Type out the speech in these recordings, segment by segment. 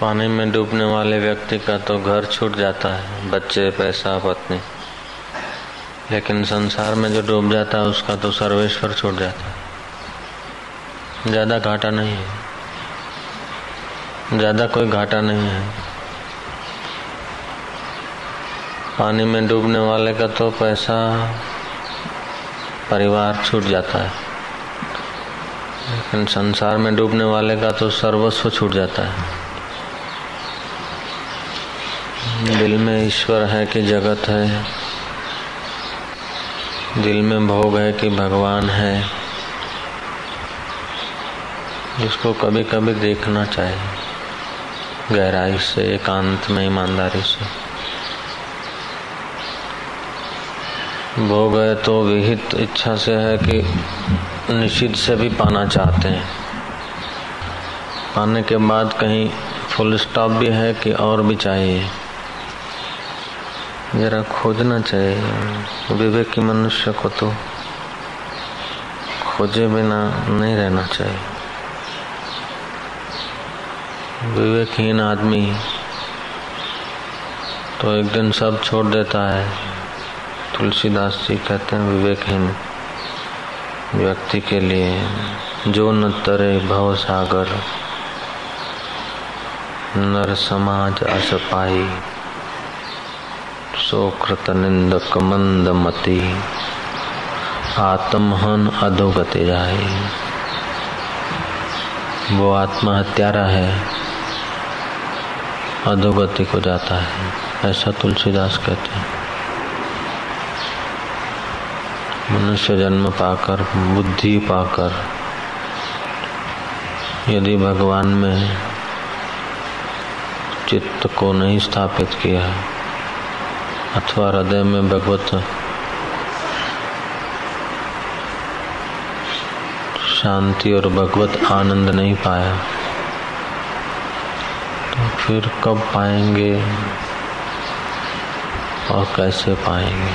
पानी में डूबने वाले व्यक्ति का तो घर छूट जाता है, बच्चे, पैसा, पत्नी। लेकिन संसार में जो डूब जाता है, उसका तो सर्वेश्वर छूट जाता है। ज़्यादा घाटा नहीं है। ज़्यादा कोई घाटा नहीं है। पानी में डूबने वाले का तो पैसा, परिवार छूट जाता है। लेकिन संसार में डूबने वाले का तो सर्वस्व छूट जाता है। दिल में ईश्वर है कि जगत है। दिल में भोग है कि भगवान है। जिसको कभी कभी देखना चाहिए। गहराई से, एकांत में, ईमानदारी से। भोग है तो विहित इच्छा से है कि निश्चित से भी पाना चाहते हैं। पाने के बाद कहीं फुल स्टॉप भी है कि और भी चाहिए। जरा खोजना चाहिए। विवेक मनुष्य को तो खोजे बिना नहीं रहना चाहिए। विवेकहीन आदमी तो एक दिन सब छोड़ देता है। तुलसीदास जी कहते हैं, विवेकहीन व्यक्ति के लिए जो न तरे भव सागर, नर समाज अस पाई सोकृत निंदक मंद मती आत्महन अधोगति जाए वो आत्मा हत्यारा है। अधोगति को जाता है, ऐसा तुलसीदास कहते हैं। मनुष्य जन्म पाकर, बुद्धि पाकर, यदि भगवान में चित्त को नहीं स्थापित किया अथवा हृदय में भगवत शांति और भगवत आनंद नहीं पाया तो फिर कब पाएँगे और कैसे पाएँगे?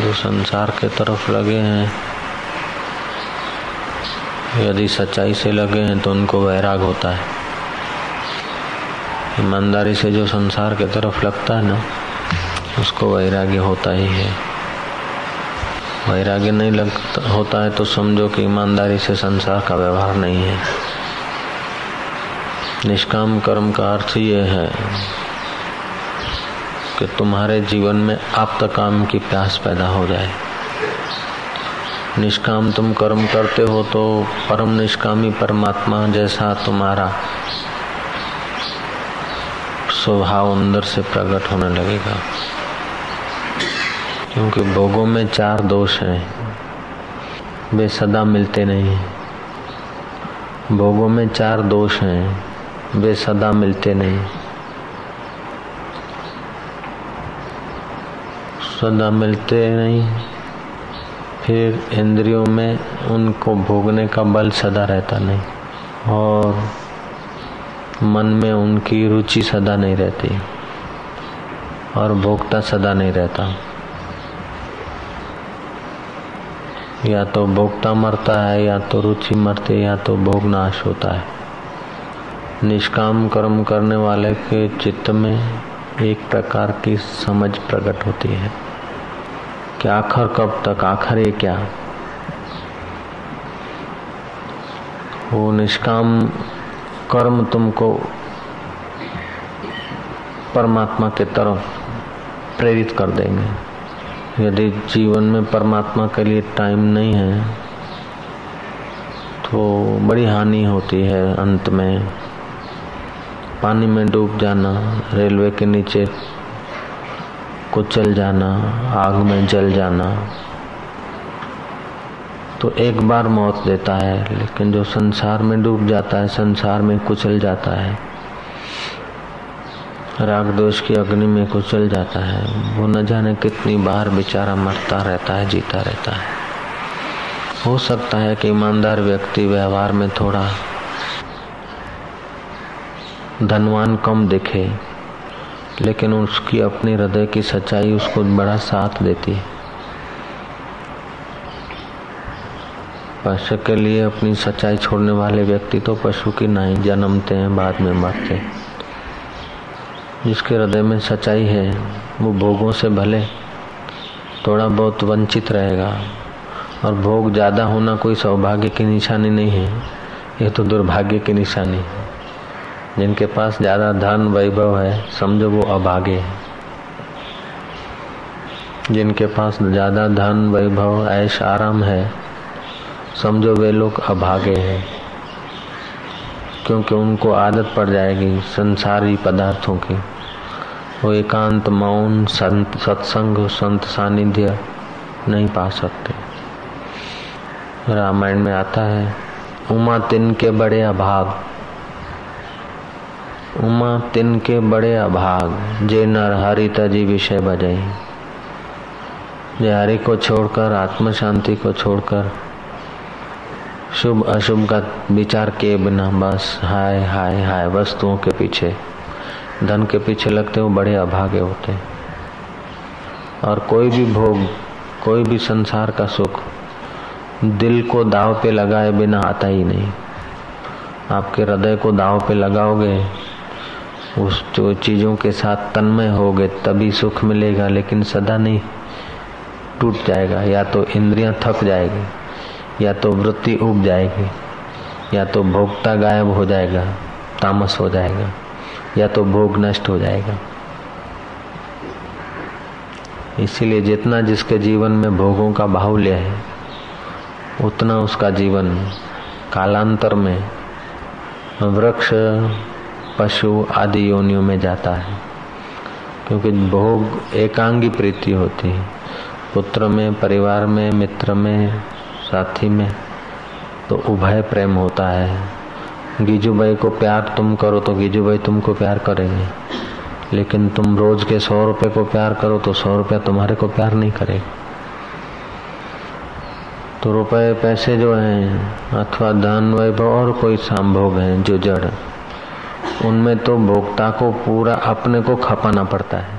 जो संसार के तरफ़ लगे हैं, यदि सच्चाई से लगे हैं तो उनको वैराग होता है। ईमानदारी से जो संसार के तरफ़ लगता है ना, उसको वैराग्य होता ही है। वैराग्य नहीं लगता होता है तो समझो कि ईमानदारी से संसार का व्यवहार नहीं है। निष्काम कर्म का अर्थ ये है कि तुम्हारे जीवन में आप तक काम की प्यास पैदा हो जाए। निष्काम तुम कर्म करते हो तो परम निष्कामी परमात्मा जैसा तुम्हारा स्वभाव अंदर से प्रकट होने लगेगा। क्योंकि भोगों में चार दोष हैं। वे सदा मिलते नहीं भोगों में चार दोष हैं। वे सदा मिलते नहीं। सदा मिलते नहीं। फिर इंद्रियों में उनको भोगने का बल सदा रहता नहीं। और मन में उनकी रुचि सदा नहीं रहती और भोगता सदा नहीं रहता। या तो भोगता मरता है, या तो रुचि मरती या तो भोग नाश होता है। निष्काम कर्म करने वाले के चित्त में एक प्रकार की समझ प्रकट होती है कि आखिर कब तक, आखिर ये क्या? वो निष्काम कर्म तुमको परमात्मा के तरफ़ प्रेरित कर देंगे। यदि जीवन में परमात्मा के लिए टाइम नहीं है तो बड़ी हानि होती है अंत में। पानी में डूब जाना, रेलवे के नीचे कुचल जाना, आग में जल जाना तो एक बार मौत देता है, लेकिन जो संसार में डूब जाता है, संसार में कुचल जाता है, राग दोष की अग्नि में कुचल जाता है, वो न जाने कितनी बार बेचारा मरता रहता है, जीता रहता है। हो सकता है कि ईमानदार व्यक्ति व्यवहार में थोड़ा धनवान कम दिखे, लेकिन उसकी अपनी हृदय की सच्चाई उसको बड़ा साथ देती है। पशु के लिए अपनी सच्चाई छोड़ने वाले व्यक्ति तो पशु की नहीं जन्मते हैं, बाद में मरते हैं। जिसके हृदय में सच्चाई है, वो भोगों से भले, थोड़ा बहुत वंचित रहेगा। और भोग ज़्यादा होना कोई सौभाग्य की निशानी नहीं है, ये तो दुर्भाग्य की निशानी है। जिनके पास ज़्यादा धन, वैभव है, समझो वो अभागे है। जिनके पास ज़्यादा धन, वैभव, ऐश, आराम है समझो वे लोग अभागे हैं, क्योंकि उनको आदत पड़ जाएगी संसारी पदार्थों की। वो एकांत, मौन, संत, सत्संग, संत सानिध्य नहीं पा सकते। रामायण में आता है, उमा तिन के बड़े अभाग। उमा तिन के बड़े अभाग, जे नर हरि तजी विषय बजाई। जे हरि को छोड़कर आत्म शांति को छोड़कर शुभ अशुभ का विचार के बिना बस हाय हाय हाय वस्तुओं के पीछे, धन के पीछे लगते वो बड़े अभागे होते और कोई भी भोग, कोई भी संसार का सुख दिल को दाव पे लगाए बिना आता ही नहीं। आपके हृदय को दाव पे लगाओगे, उस जो चीज़ों के साथ तन्मय होगे, तभी सुख मिलेगा, लेकिन सदा नहीं, टूट जाएगा, या तो इंद्रियाँ थक जाएगी। या तो वृत्ति उग जाएगी, या तो भोगता गायब हो जाएगा, तामस हो जाएगा, या तो भोग नष्ट हो जाएगा। इसीलिए जितना जिसके जीवन में भोगों का बाहुल्य है, उतना उसका जीवन कालांतर में वृक्ष, पशु आदि योनियों में जाता है। क्योंकि भोग एकांगी प्रीति होती है। पुत्र में, परिवार में, मित्र में साथी में तो उभय प्रेम होता है। गीजू भाई को प्यार तुम करो तो गीजू भाई तुमको प्यार करेंगे। लेकिन तुम रोज के सौ रुपए को प्यार करो तो सौ रुपया तुम्हारे को प्यार नहीं करेगा। तो रुपए पैसे जो हैं, अथवा धन वैभव और कोई संभोग है जो जड़, उनमें तो भोक्ता को पूरा अपने को खपाना पड़ता है।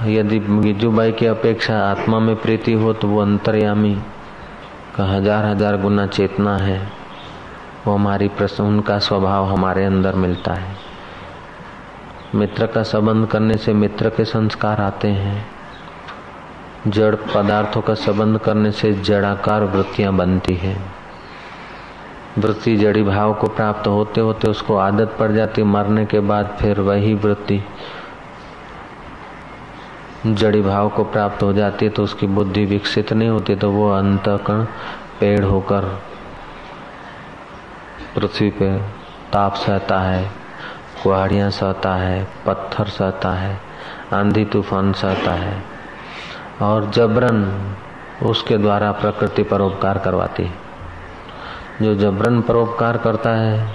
यदि गिजू भाई की अपेक्षा आत्मा में प्रीति हो तो वो अंतर्यामी, का हज़ार हज़ार गुना चेतना है। वो हमारी प्रश्न उनका स्वभाव हमारे अंदर मिलता है। मित्र का संबंध करने से मित्र के संस्कार आते हैं। जड़ पदार्थों का संबंध करने से जड़ाकार वृत्तियाँ बनती हैं। वृत्ति जड़ी भाव को प्राप्त होते होते उसको आदत पड़ जाती, मरने के बाद फिर वही वृत्ति जड़ी भाव को प्राप्त हो जाती है तो उसकी बुद्धि विकसित नहीं होती तो वो अंतकण पेड़ होकर पृथ्वी पे ताप सहता है, कुहाड़ियाँ सहता है, पत्थर सहता है, आंधी तूफ़ान सहता है, और जबरन उसके द्वारा प्रकृति परोपकार करवाती है। जो जबरन परोपकार करता है,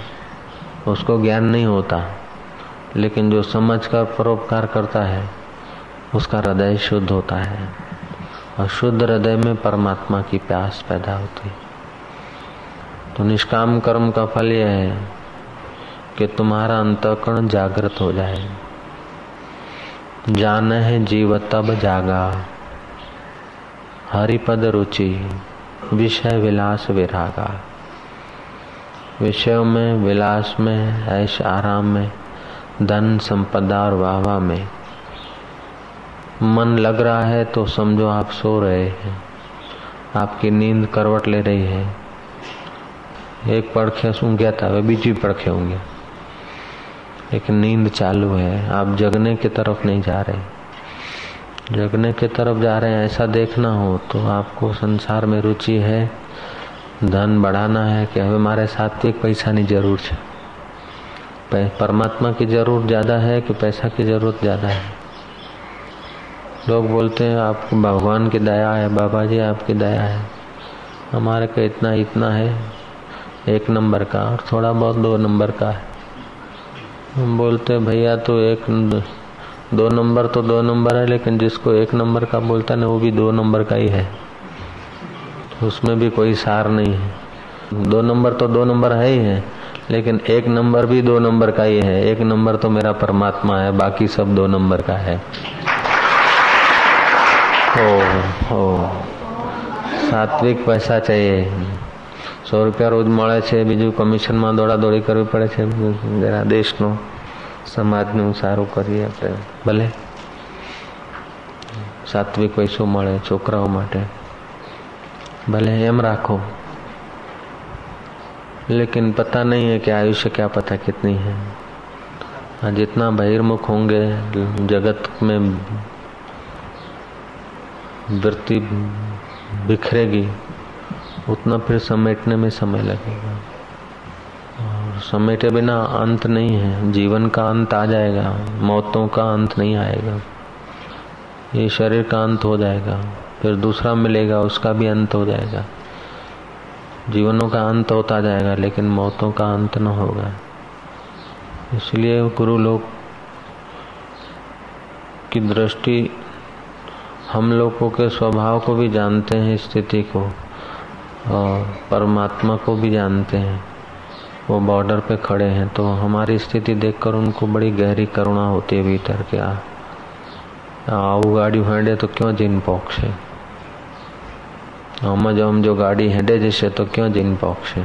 उसको ज्ञान नहीं होता, लेकिन जो समझ कर परोपकार करता है उसका हृदय शुद्ध होता है और शुद्ध हृदय में परमात्मा की प्यास पैदा होती है। तो निष्काम कर्म का फल यह है कि तुम्हारा अंतकरण जागृत हो जाए। जान है जीव तब जागा। हरिपद रुचि, विषय विलास विरागा। विषयों में, विलास में, ऐश आराम में, धन संपदा और वाहवा में मन लग रहा है तो समझो आप सो रहे हैं आपकी नींद करवट ले रही है एक પડખે सूंघ था वह बीजी પડખે होंगे एक नींद चालू है आप जगने की तरफ नहीं जा रहे जगने की तरफ जा रहे हैं ऐसा देखना हो तो आपको संसार में रुचि है धन बढ़ाना है कि હવે મારે સાત્વિક પૈસાની જરૂર છે परमात्मा की जरूरत ज़्यादा है कि पैसा की जरूरत ज़्यादा है लोग बोलते हैं आपको भगवान की दया है, बाबा जी आपकी दया है। हमारे का इतना इतना है, एक नंबर का और थोड़ा बहुत दो नंबर का है। हम बोलते हैं, भैया तो एक दो नंबर तो दो नंबर है, लेकिन जिसको एक नंबर का बोलता है ना, वो भी दो नंबर का ही है। तो उसमें भी कोई सार नहीं है। दो नंबर तो दो नंबर है ही है, लेकिन एक नंबर भी दो नंबर का ही है। एक नंबर तो मेरा परमात्मा है, बाकी सब दो नंबर का है। ओ ओ સાત્વિક પૈસા ચાહીએ સો રૂપિયા રોજ મળે છે બીજું કમિશનમાં દોડાદોડી કરવી પડે છે જરા દેશનું સમાજનું સારું કરીએ આપણે ભલે સાત્વિક પૈસો મળે છોકરાઓ માટે भले एम राखो लेकिन पता नहीं है कि आयुष्य क्या पता कितनी है हाँ, जितना बहिर्मुख होंगे जगत में वृत्ति बिखरेगी, उतना फिर समेटने में समय लगेगा। और समेटे बिना अंत नहीं है, जीवन का अंत आ जाएगा, मौतों का अंत नहीं आएगा। ये शरीर का अंत हो जाएगा, फिर दूसरा मिलेगा, उसका भी अंत हो जाएगा। जीवनों का अंत होता जाएगा, लेकिन मौतों का अंत न होगा। इसलिए गुरु लोग की दृष्टि हम लोगों के स्वभाव को भी जानते हैं स्थिति को और परमात्मा को भी जानते हैं वो बॉर्डर पे खड़े हैं तो हमारी स्थिति देखकर उनको बड़ी गहरी करुणा होती है भीतर के आ આવું ગાડી હેડે તો ક્યાં જઈને પહોંચશે આમાં જો આમ જો ગાડી હેડે જશે તો ક્યાં જઈને પહોંચશે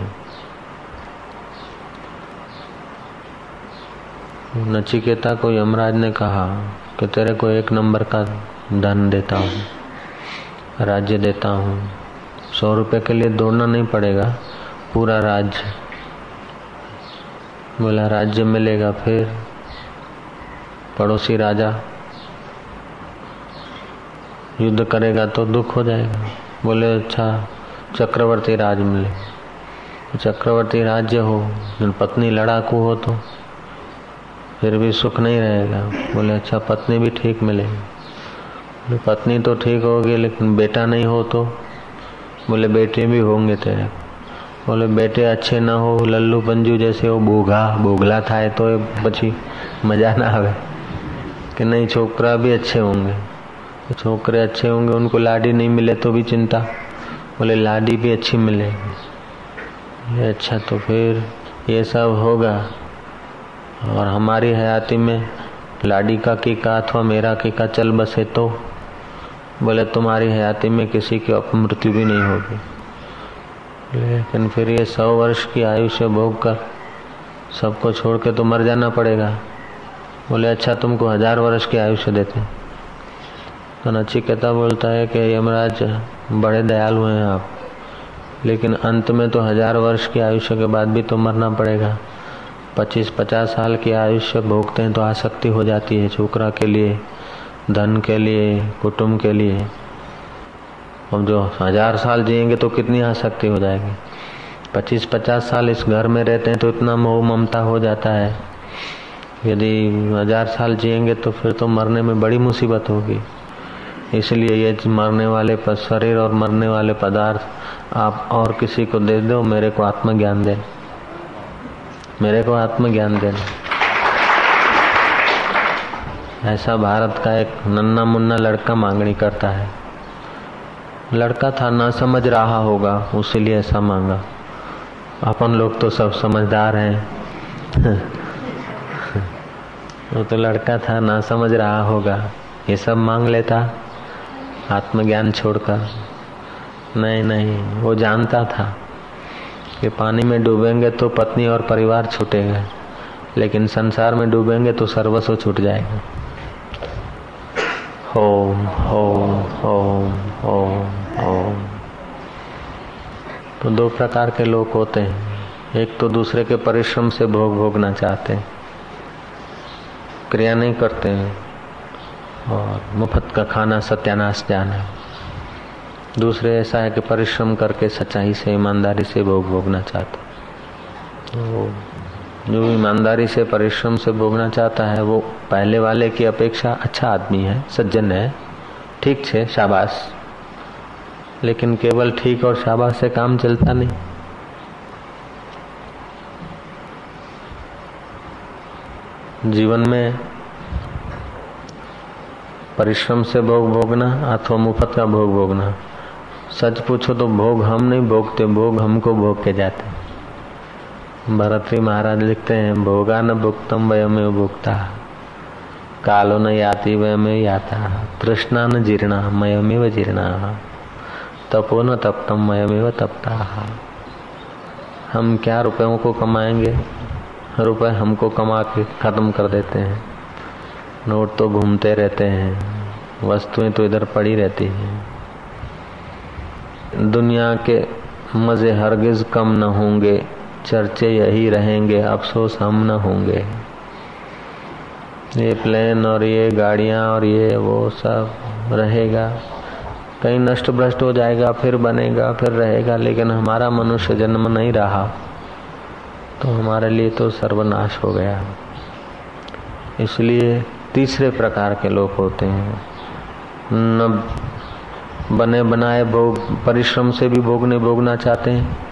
नचिकेता को यमराज ने कहा कि तेरे को एक नंबर का धन देता हूँ, राज्य देता हूँ। सौ रुपये के लिए दौड़ना नहीं पड़ेगा, पूरा राज्य। बोला, राज्य मिलेगा फिर, पड़ोसी राजा युद्ध करेगा तो दुख हो जाएगा। बोले अच्छा चक्रवर्ती राज मिले। चक्रवर्ती राज्य हो पत्नी लड़ाकू हो तो फिर भी सुख नहीं रहेगा। बोले अच्छा पत्नी भी ठीक मिलेगी। पत्नी तो ठीक होगी, लेकिन बेटा नहीं हो तो? बोले, बेटे भी होंगे तेरे। बोले, बेटे अच्छे ना हो, लल्लू पंजू जैसे हो बोघा बोगला था तो પછી मज़ा ना आवे। कि नहीं, छोकरा भी अच्छे होंगे। तो छोकरे अच्छे होंगे, उनको लाडी नहीं मिले तो भी चिंता। बोले, लाडी भी अच्छी मिलेगी। अच्छा तो फिर ये सब होगा। और हमारी हयाती में लाडी का की का अथवा मेरा की का, चल बसे तो। बोले तुम्हारी हयाती में किसी की अपमृत्यु भी नहीं होगी। लेकिन फिर ये सौ वर्ष की आयुष्य भोग कर सबको छोड़ के तो मर जाना पड़ेगा। बोले अच्छा तुमको हज़ार वर्ष की आयुष्य देते हैं। तो नचिकेता बोलता है कि, यमराज, बड़े दयालु हैं आप। लेकिन अंत में तो हज़ार वर्ष की आयुष्य के बाद भी तो मरना पड़ेगा। पच्चीस पचास साल की आयुष्य भोगते हैं तो आसक्ति हो जाती है छोकरा के लिए। धन के लिए, कुटुंब के लिए। अब जो हज़ार साल जिएँगे तो कितनी आसक्ति हो जाएगी। पच्चीस, पचास साल इस घर में रहते हैं तो इतना मोह ममता हो जाता है। यदि हज़ार साल जिएँगे तो फिर तो मरने में बड़ी मुसीबत होगी। इसलिए ये मरने वाले शरीर और मरने वाले पदार्थ आप और किसी को दे दो, मेरे को आत्मज्ञान दे। मेरे को आत्मज्ञान देना। ऐसा भारत का एक नन्ना मुन्ना लड़का मांगनी करता है। लड़का था, ना समझ रहा होगा उसीलिए ऐसा मांगा। अपन लोग तो सब समझदार हैं। वो तो लड़का था, ना समझ रहा होगा। ये सब मांग लेता, आत्मज्ञान छोड़कर। नहीं नहीं, वो जानता था। कि पानी में डूबेंगे तो पत्नी और परिवार छूटेगा, लेकिन संसार में डूबेंगे तो सर्वस्व छूट जाएगा। ओम ओम ओम ओम ओम तो दो प्रकार के लोग होते हैं। एक तो दूसरे के परिश्रम से भोग भोगना चाहते हैं, क्रिया नहीं करते हैं, और मुफ़्त का खाना सत्यानाश जाना दूसरे ऐसा है कि परिश्रम करके सच्चाई से, ईमानदारी से भोग भोगना चाहते तो जो ईमानदारी से, परिश्रम से भोगना चाहता है, वो पहले वाले की अपेक्षा अच्छा आदमी है, सज्जन है। ठीक है शाबाश। लेकिन केवल ठीक और शाबाश से काम चलता नहीं। जीवन में परिश्रम से भोग भोगना अथवा मुफ़्त का भोग भोगना। सच पूछो तो भोग हम नहीं भोगते, भोग हमको भोग के जाते। भरतरी महाराज लिखते हैं भोगा न भुगतम वय में भुगता कालो न याति वय में याता तृष्णा न जीर्णा मय में व जीर्णा तपो न तप्तम मयमेव तपता। हम क्या रुपयों को कमाएँगे? रुपए हमको कमा के ख़त्म कर देते हैं। नोट तो घूमते रहते हैं, वस्तुएँ तो इधर पड़ी रहती हैं। दुनिया के मज़े हरगिज कम न होंगे। चर्चे यही रहेंगे, अफसोस हम न होंगे। ये प्लेन और ये गाड़ियाँ और ये वो सब रहेगा। कहीं नष्ट भ्रष्ट हो जाएगा, फिर बनेगा, फिर रहेगा, लेकिन हमारा मनुष्य जन्म नहीं रहा। तो हमारे लिए तो सर्वनाश हो गया। इसलिए तीसरे प्रकार के लोग होते हैं। न बने बनाए भोग, परिश्रम से भी भोग नहीं भोगना चाहते हैं।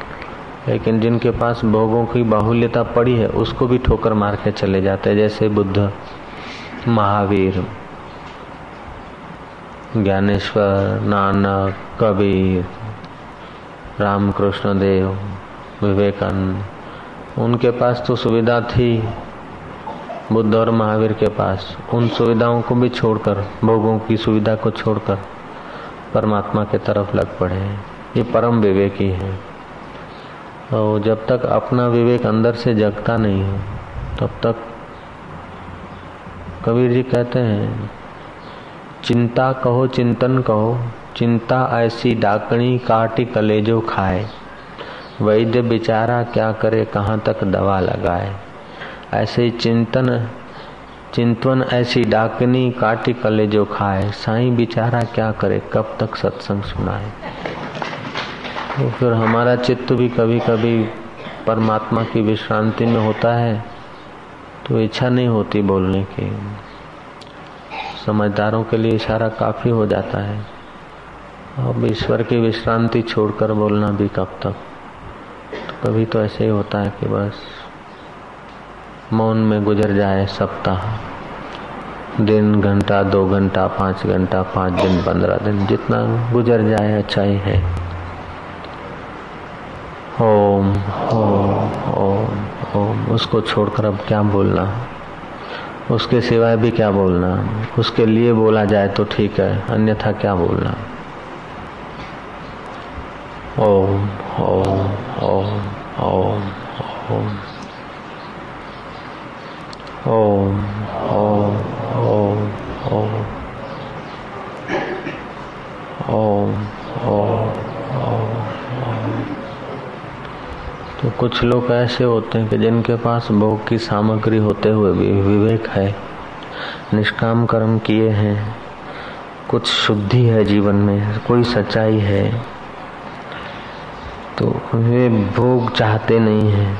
लेकिन जिनके पास भोगों की बाहुल्यता पड़ी है, उसको भी ठोकर मार के चले जाते हैं, जैसे बुद्ध, महावीर, ज्ञानेश्वर, नानक, कबीर रामकृष्ण देव विवेकानंद। उनके पास तो सुविधा थी, बुद्ध और महावीर के पास। उन सुविधाओं को भी छोड़कर, भोगों की सुविधा को छोड़कर, परमात्मा के तरफ़ लग पड़े ये परम विवेकी है। और जब तक अपना विवेक अंदर से जगता नहीं है, तब तक कबीर जी कहते हैं, चिंता कहो, चिंतन कहो, चिंता ऐसी डाकणी काटी कलेजो खाए। वैद्य बेचारा क्या करे, कहाँ तक दवा लगाए। ऐसे चिंतन, चिंतवन ऐसी डाकनी काटी कलेजो खाए। साईं बेचारा क्या करे, कब तक सत्संग सुनाए। तो फिर हमारा चित्त भी कभी कभी परमात्मा की विश्रांति में होता है तो इच्छा नहीं होती बोलने की। समझदारों के लिए इशारा काफ़ी हो जाता है। अब ईश्वर की विश्रांति छोड़कर बोलना भी कब तक? तो कभी तो ऐसे ही होता है कि बस मौन में गुजर जाए सप्ताह। दिन, घंटा, दो घंटा, पाँच घंटा, पाँच दिन, पंद्रह दिन, जितना गुजर जाए अच्छा ही है। ओम ओम ओम ओम। उसको छोड़कर अब क्या बोलना? उसके सिवाय भी क्या बोलना? उसके लिए बोला जाए तो ठीक है, अन्यथा क्या बोलना? ओम ओम ओम ओम ओम। ओम ओम ओम ओम ओम ओम तो कुछ लोग ऐसे होते हैं कि जिनके पास भोग की सामग्री होते हुए भी विवेक है, निष्काम कर्म किए हैं। कुछ शुद्धि है जीवन में, कोई सच्चाई है। तो वे भोग चाहते नहीं हैं।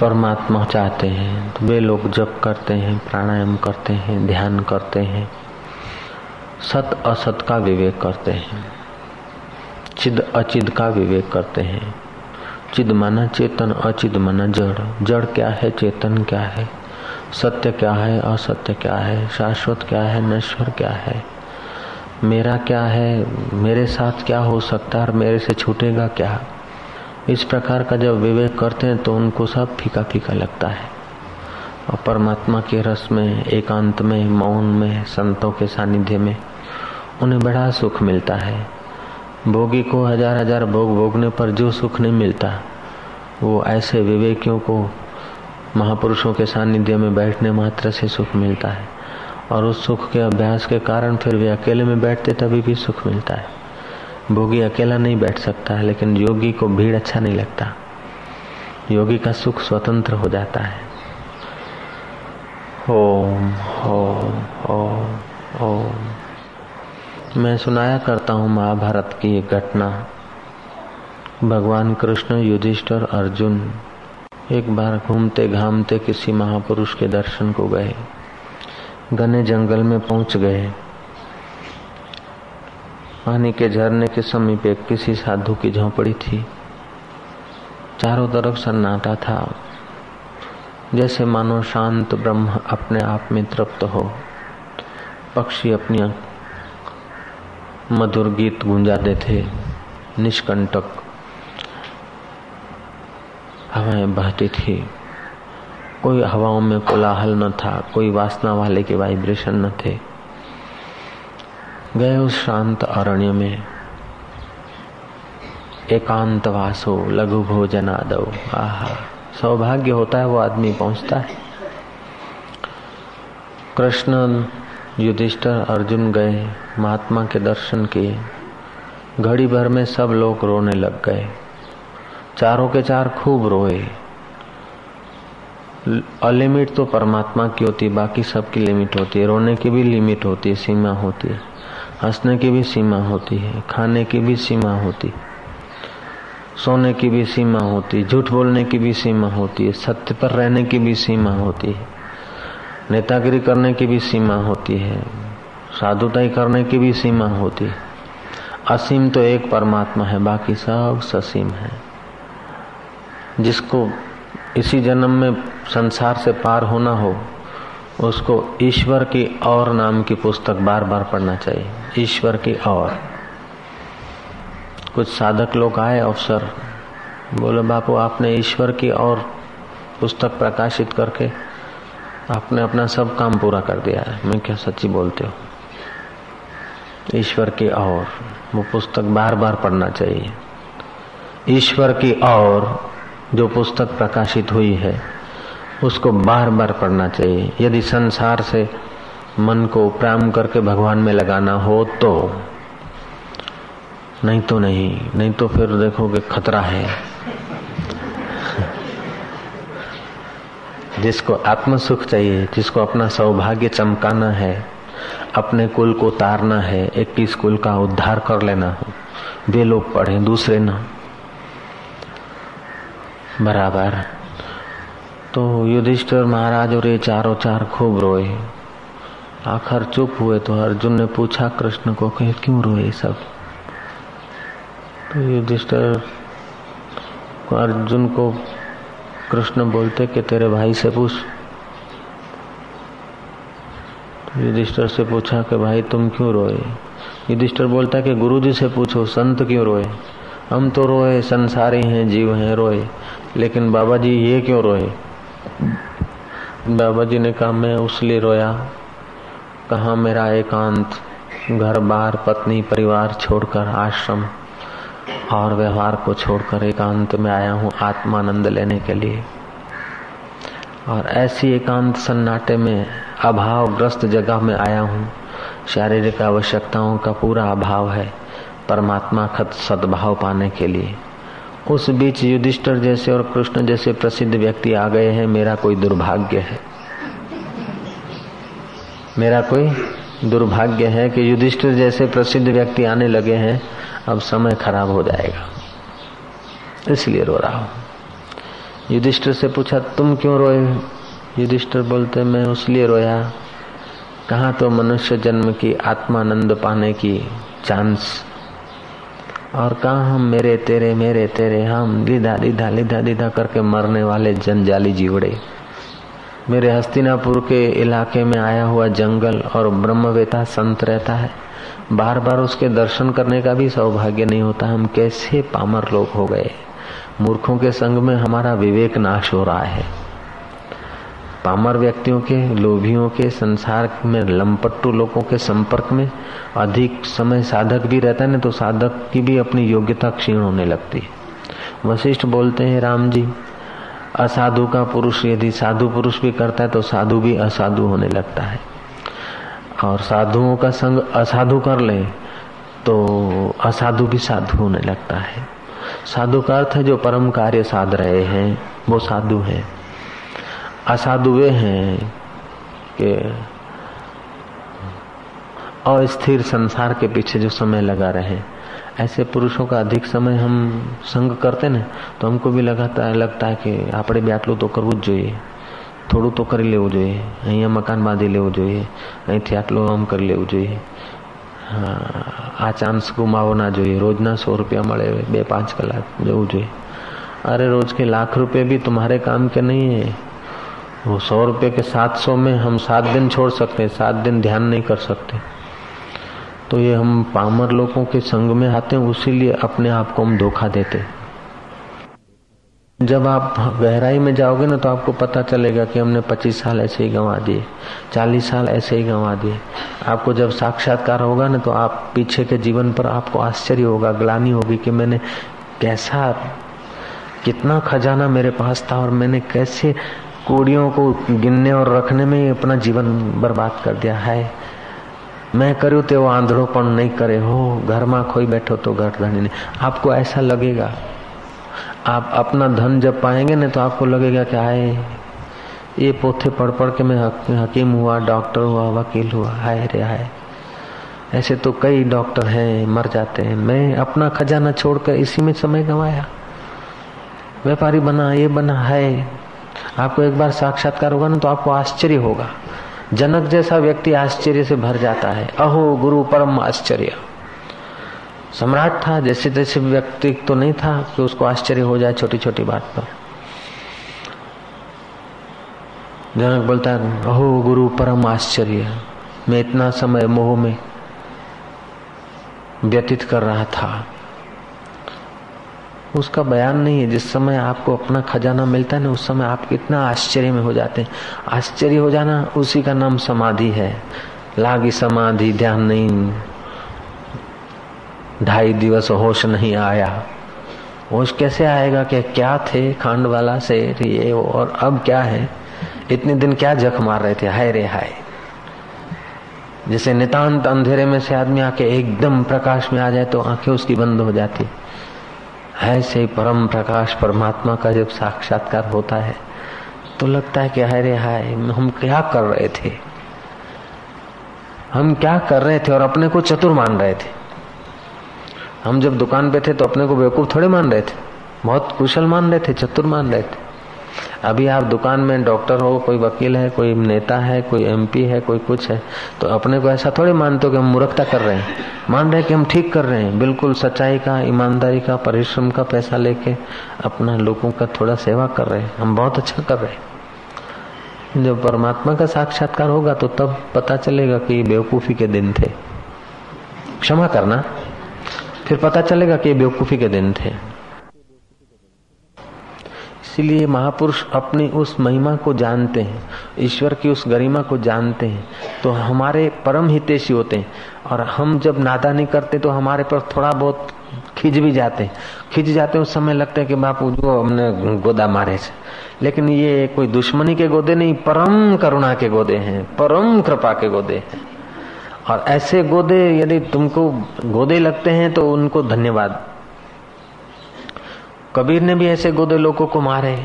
परमात्मा चाहते हैं। तो वे लोग जप करते हैं, प्राणायाम करते हैं, ध्यान करते हैं। सत असत का विवेक करते हैं। चिद अचिद का विवेक करते हैं। चिद माना चेतन, अचिद माना जड़। जड़ क्या है, चेतन क्या है? सत्य क्या है, असत्य क्या है? शाश्वत क्या है, नश्वर क्या है? मेरा क्या है, मेरे साथ क्या हो सकता है और मेरे से छूटेगा क्या? इस प्रकार का जब विवेक करते हैं तो उनको सब फीका फीका लगता है। और परमात्मा के रस में, एकांत में, मौन में, संतों के सानिध्य में उन्हें बड़ा सुख मिलता है। भोगी को हज़ार हज़ार भोग भोगने पर जो सुख नहीं मिलता, वो ऐसे विवेकियों को, महापुरुषों के सानिध्य में बैठने मात्र से सुख मिलता है। और उस सुख के अभ्यास के कारण फिर वे अकेले में बैठते तभी भी सुख मिलता है। भोगी अकेला नहीं बैठ सकता है लेकिन योगी को भीड़ अच्छा नहीं लगता। योगी का सुख स्वतंत्र हो जाता है। ओम ओम ओम ओम। मैं सुनाया करता हूँ महाभारत की एक घटना। भगवान कृष्ण, युधिष्ठर, अर्जुन एक बार घूमते घामते किसी महापुरुष के दर्शन को गए। घने जंगल में पहुँच गए। पानी के झरने के समीप एक किसी साधु की झोंपड़ी थी। चारों तरफ़ सन्नाटा था। जैसे मानो शांत ब्रह्म अपने आप में तृप्त हो। पक्षी अपनी मधुर गीत गुंजाते थे, निष्कंटक। हवाएँ बहती थी। कोई हवाओं में कोलाहल न था, कोई वासना वाले के वाइब्रेशन न थे। गए उस शांत अरण्य में। एकांत वासो, लघु भोजन आदो। आहा, सौभाग्य होता है वो आदमी पहुँचता है। कृष्ण युधिष्ठर अर्जुन गए, महात्मा के दर्शन किए। घड़ी भर में सब लोग रोने लग गए। चारों के चार खूब रोए। अलिमिट तो परमात्मा की होती है बाकी सबकी लिमिट होती है। रोने की भी लिमिट होती है, सीमा होती है। हंसने की भी सीमा होती है, खाने की भी सीमा होती सोने की भी सीमा होती है, झूठ बोलने की भी सीमा होती है, सत्य पर रहने की भी सीमा होती है। नेतागिरी करने की भी सीमा होती है, साधुताई करने की भी सीमा होती है। असीम तो एक परमात्मा है, बाकी सब ससीम है। जिसको इसी जन्म में संसार से पार होना हो, उसको ईश्वर की और नाम की पुस्तक बार बार पढ़ना चाहिए। ईश्वर की और। कुछ साधक लोग आए अवसर, बोले, बापू, आपने ईश्वर की और पुस्तक प्रकाशित करके आपने अपना सब काम पूरा कर दिया है। मैं क्या सच्ची बोलते हो? ईश्वर की और वो पुस्तक बार बार पढ़ना चाहिए। ईश्वर की और जो पुस्तक प्रकाशित हुई है, उसको बार बार पढ़ना चाहिए। यदि संसार से मन को प्राम करके भगवान में लगाना हो तो नहीं तो नहीं नहीं तो फिर देखोगे खतरा है। जिसको आत्म सुख चाहिए, जिसको अपना सौभाग्य चमकाना है, अपने कुल को तारना है, इक्कीस कुल का उद्धार कर लेना हो। वे लोग पढ़े, दूसरे ना। बराबर। तो युधिष्ठिर महाराज और ये चारों चार खूब रोए। आखिर चुप हुए तो अर्जुन ने पूछा, कृष्ण को कि क्यों रोए सब? तो युधिष्ठिर अर्जुन को कृष्ण बोलते कि तेरे भाई से पूछ। तो युधिष्ठिर से पूछा कि भाई, तुम क्यों रोए? युधिष्ठिर बोलता कि गुरु जी से पूछो, संत क्यों रोए? हम तो रोए, संसारी हैं, जीव हैं, रोए। लेकिन बाबा जी ये क्यों रोए? बाबा जी ने कहा, मैं उसलिए रोया। कहा, मेरा एकांत, घर, बार, पत्नी, परिवार छोड़कर आश्रम। और व्यवहार को छोड़कर एकांत में आया हूँ आत्मानंद लेने के लिए। और ऐसी एकांत सन्नाटे में अभावग्रस्त जगह में आया हूँ। शारीरिक आवश्यकताओं का पूरा अभाव है परमात्मा खत सद्भाव पाने के लिए। उस बीच युधिष्ठर जैसे और कृष्ण जैसे प्रसिद्ध व्यक्ति आ गए हैं, मेरा कोई दुर्भाग्य है। मेरा कोई दुर्भाग्य है कि युधिष्ठिर जैसे प्रसिद्ध व्यक्ति आने लगे हैं अब समय खराब हो जाएगा। इसलिए रो रहा हूँ। युधिष्ठिर से पूछा, तुम क्यों रोए युधिष्ठिर बोलते, मैं उसलिए रोया। कहा तो मनुष्य जन्म की आत्मानंद पाने की चांस? और कहा हम मेरे तेरे मेरे तेरे, हम लीधा लीधा लीधा लीधा करके मरने वाले जनजाली जीवड़े? मेरे हस्तिनापुर के इलाके में आया हुआ जंगल और ब्रह्मवेता संत रहता है। बार बार उसके दर्शन करने का भी सौभाग्य नहीं होता। हम कैसे पामर लोग हो गए? मूर्खों के संग में हमारा विवेक नाश हो रहा है। पामर व्यक्तियों के, लोभियों के संसार में, लंपट्टू लोगों के संपर्क में अधिक समय साधक भी रहता है ना तो साधक की भी अपनी योग्यता क्षीण होने लगती है। वशिष्ठ बोलते हैं, राम जी, असाधु का पुरुष यदि साधु पुरुष भी करता है तो साधु भी असाधु होने लगता है। और साधुओं का संग असाधु कर ले तो असाधु भी साधु होने लगता है साधु का अर्थ है जो परम कार्य साध रहे हैं वो साधु हैं असाधु वे हैं कि अस्थिर संसार के पीछे जो समय लगा रहे ऐसे पुरुषों का अधिक समय हम संग करते ને તો हमको भी लगाता है लगता है કે આપણે બી આટલું તો કરવું જ જોઈએ થોડું તો કરી લેવું જોઈએ અહીંયા મકાન બાંધી લેવું જોઈએ અહીંથી આટલું આમ કરી લેવું જોઈએ આ ચાન્સ ગુમાવો ના જોઈએ રોજના સો રૂપિયા મળે બે પાંચ કલાક જવું જોઈએ अरे रोज के लाख रुपए भी तुम्हारे काम के नहीं है वो सौ रुपये के सात सौ में हम सात दिन छोड़ सकते हैं सात दिन ध्यान नहीं कर सकते तो ये हम पामर लोगों के संग में आते हैं उसीलिए अपने आप को हम धोखा देते जब आप गहराई में जाओगे ना तो आपको पता चलेगा कि हमने 25 साल ऐसे ही गंवा दिए 40 साल ऐसे ही गंवा दिए। आपको जब साक्षात्कार होगा ना तो आप पीछे के जीवन पर आपको आश्चर्य होगा, ग्लानी होगी कि मैंने कैसा, कितना खजाना मेरे पास था और मैंने कैसे कूड़ियों को गिनने और रखने में अपना जीवन बर्बाद कर दिया। है मैं करूँ तो वो आंधड़ोपन नहीं करे। हो, घर में खोई बैठो तो घर धनी नहीं। आपको ऐसा लगेगा आप अपना धन जब पाएँगे ना तो आपको लगेगा कि आए ये पोथे पढ़ पढ़ के मैं हकीम हुआ, डॉक्टर हुआ, वकील हुआ, हाय रे हाय। ऐसे तो कई डॉक्टर हैं, मर जाते हैं। मैं अपना खजाना छोड़कर इसी में समय गंवाया। व्यापारी बना, ये बना है आपको एक बार साक्षात्कार होगा ना तो आपको आश्चर्य होगा। जनक जैसा व्यक्ति आश्चर्य से भर जाता है। अहो, गुरु, परम आश्चर्य। सम्राट था जैसे जैसे व्यक्ति तो नहीं था कि उसको आश्चर्य हो जाए छोटी छोटी बात पर। जनक बोलता है अहो गुरु, परम आश्चर्य। मैं इतना समय मोह में व्यतीत कर रहा था। उसका बयान नहीं है, जिस समय आपको अपना खजाना मिलता है ना, उस समय आप कितना आश्चर्य में हो जाते हैं। आश्चर्य हो जाना, उसी का नाम समाधि है। लागी समाधि, ध्यान नहीं। ढाई दिवस होश नहीं आया। होश कैसे आएगा कि क्या थे खांड वाला से ये और अब क्या है? इतने दिन क्या जख मार रहे थे? हाय रे हाय। जैसे नितांत अंधेरे में से आदमी आके एकदम प्रकाश में आ जाए तो आँखें उसकी बंद हो जाती। है ऐसे परम प्रकाश परमात्मा का जब साक्षात्कार होता है तो लगता है कि हाय रे हाय, हम क्या कर रहे थे? हम क्या कर रहे थे और अपने को चतुर मान रहे थे। हम जब दुकान पे थे तो अपने को बेवकूफ़ थोड़े मान रहे थे। बहुत कुशल मान रहे थे, चतुर मान रहे थे। अभी आप दुकान में डॉक्टर हो, कोई वकील है, कोई नेता है, कोई एमपी है, कोई कुछ है तो अपने को ऐसा थोड़े मानते हो कि हम मूर्खता कर रहे हैं। मान रहे हैं कि हम ठीक कर रहे हैं, बिल्कुल सच्चाई का, ईमानदारी का, परिश्रम का पैसा लेके अपना लोगों का थोड़ा सेवा कर रहे हैं। हम बहुत अच्छा कर रहे हैं। जब परमात्मा का साक्षात्कार होगा तो तब पता चलेगा कि ये बेवकूफ़ी के दिन थे। क्षमा करना। फिर पता चलेगा कि ये बेवकूफ़ी के दिन थे। इसीलिए महापुरुष अपनी उस महिमा को जानते हैं, ईश्वर की उस गरिमा को जानते हैं तो हमारे परम हितेशी होते हैं। और हम जब नादानी करते तो हमारे पर थोड़ा बहुत खिंच भी जाते हैं। खिंच जाते उस समय लगता है कि बापू जो हमने गोदा मारे से लेकिन ये कोई दुश्मनी के गोदे नहीं, परम करुणा के गोदे हैं, परम कृपा के गोदे हैं। और ऐसे गोदे यदि तुमको गोदे लगते हैं तो उनको धन्यवाद કબીર ને બી એસે ગોદે લોકો કો મારે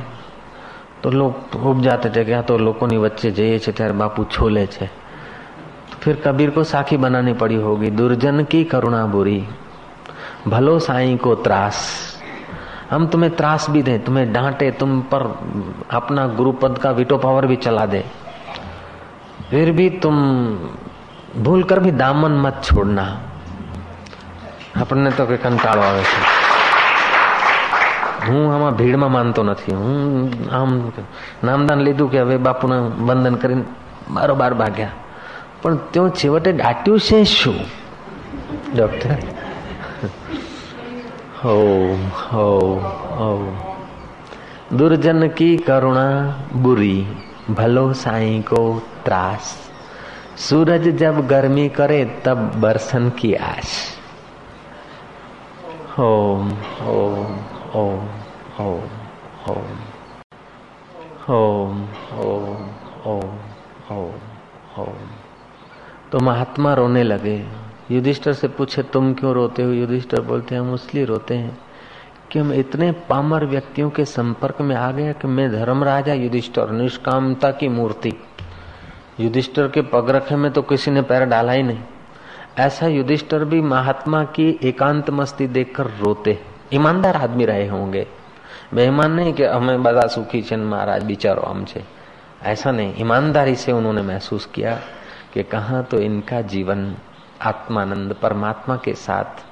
તો लोग उब जाते थे क्या तो लोगों ने बच्चे जइए છે ત્યારે બાપુ છોલે છે फिर कबीर को साखी बनानी पड़ी होगी दुर्जन की करुणा बुरी भलो साई को त्रास हम तुम्हें त्रास भी दें तुम्हें डांटे तुम पर अपना गुरुपद का विटो पावर भी चला दे फिर भी तुम भूल कर भी दामन मत छोड़ना આપણને તો કે કંટાળો આવે છે હું આમાં ભીડમાં માનતો નથી હું આમ નામદાન લીધું કે હવે બાપુને વંદન કરીને બારોબાર ભાગ્યા પણ ત્યાં છેવટે દાટ્યું છે શું ડોક્ટર हो हो हो दुर्जन की करुणा बुरी भलो साई को त्रास सूरज जब गर्मी करे तब बरसन की आश। ओम ओम ओम ओम ओम ओम ओम ओम ओम ओम तो महात्मा रोने लगे। युधिष्ठर से पूछे, तुम क्यों रोते हो? युधिष्ठर बोलते हैं, हम इसलिए रोते हैं कि हम इतने पामर व्यक्तियों के संपर्क में आ गए कि मैं धर्मराजा, युधिष्ठर निष्कामता की मूर्ति। युधिष्ठर के पग रखे में तो किसी ने पैर डाला ही नहीं ऐसा युधिष्ठर भी महात्मा की एकांत मस्ती देखकर रोते ईमानदार आदमी रहे होंगे मेहमान नहीं कि हमें बड़ा सुखी चंद महाराज बिचारो हम छे ऐसा नहीं ईमानदारी से उन्होंने महसूस किया कि कहा तो इनका जीवन आत्मानंद परमात्मा के साथ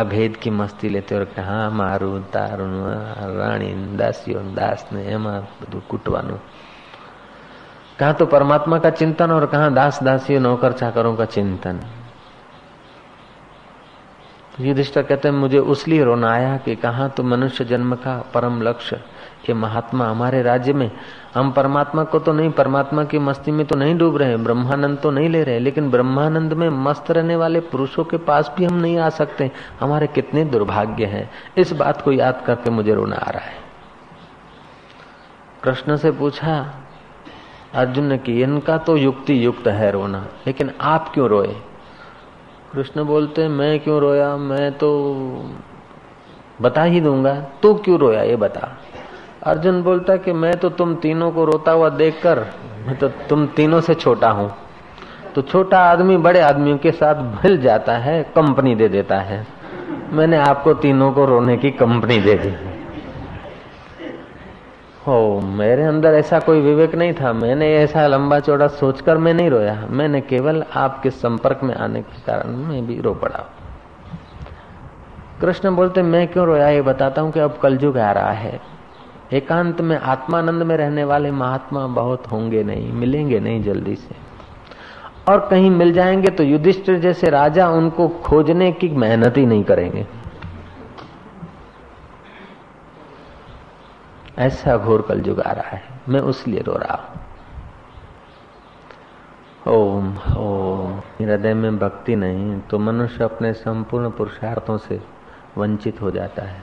અભેદ की મસ્તી લેતી હોય કે હા મારું તારું રાણી દાસીઓ દાસ ને એમાં બધું કૂટવાનું कहा तो परमात्मा का चिंतन और कहा दास दासी नौकर चाकरों का चिंतन। युधिष्ठर कहते हैं, मुझे उसलिए रोना आया कि कहा तो मनुष्य जन्म का परम लक्ष्य ये महात्मा हमारे राज्य में, हम परमात्मा को तो नहीं, परमात्मा की मस्ती में तो नहीं डूब रहे, ब्रह्मानंद तो नहीं ले रहे, लेकिन ब्रह्मानंद में मस्त रहने वाले पुरुषों के पास भी हम नहीं आ सकते। हमारे कितने दुर्भाग्य हैं। इस बात को याद करके मुझे रोना आ रहा है। कृष्ण से पूछा अर्जुन ने कि इनका तो युक्ति युक्त है रोना, लेकिन आप क्यों रोए? कृष्ण बोलते, मैं क्यों रोया? मैं तो बता ही दूँगा। तू क्यों रोया? ये बता। अर्जुन बोलता कि मैं तो तुम तीनों को रोता हुआ देखकर, मैं तो तुम तीनों से छोटा हूँ। तो छोटा आदमी बड़े आदमियों के साथ मिल जाता है, कंपनी दे देता है। मैंने आपको तीनों को रोने की कंपनी दे दी हो मेरे अंदर ऐसा कोई विवेक नहीं था। मैंने ऐसा लंबा चौड़ा सोचकर मैं नहीं रोया। मैंने केवल आपके संपर्क में आने के कारण मैं भी रो पड़ा। कृष्ण बोलते, मैं क्यों रोया? ये बताता हूँ कि अब कलयुग आ रहा है। एकांत में आत्मानंद में रहने वाले महात्मा बहुत होंगे नहीं, मिलेंगे नहीं जल्दी से। और कहीं मिल जाएँगे तो युधिष्ठिर जैसे राजा उनको खोजने की मेहनत ही नहीं करेंगे। ऐसा घोर कल युग आ रहा है। मैं उस लिए रो रहा हूँ। ओम ओम। हृदय में भक्ति नहीं तो मनुष्य अपने संपूर्ण पुरुषार्थों से वंचित हो जाता है।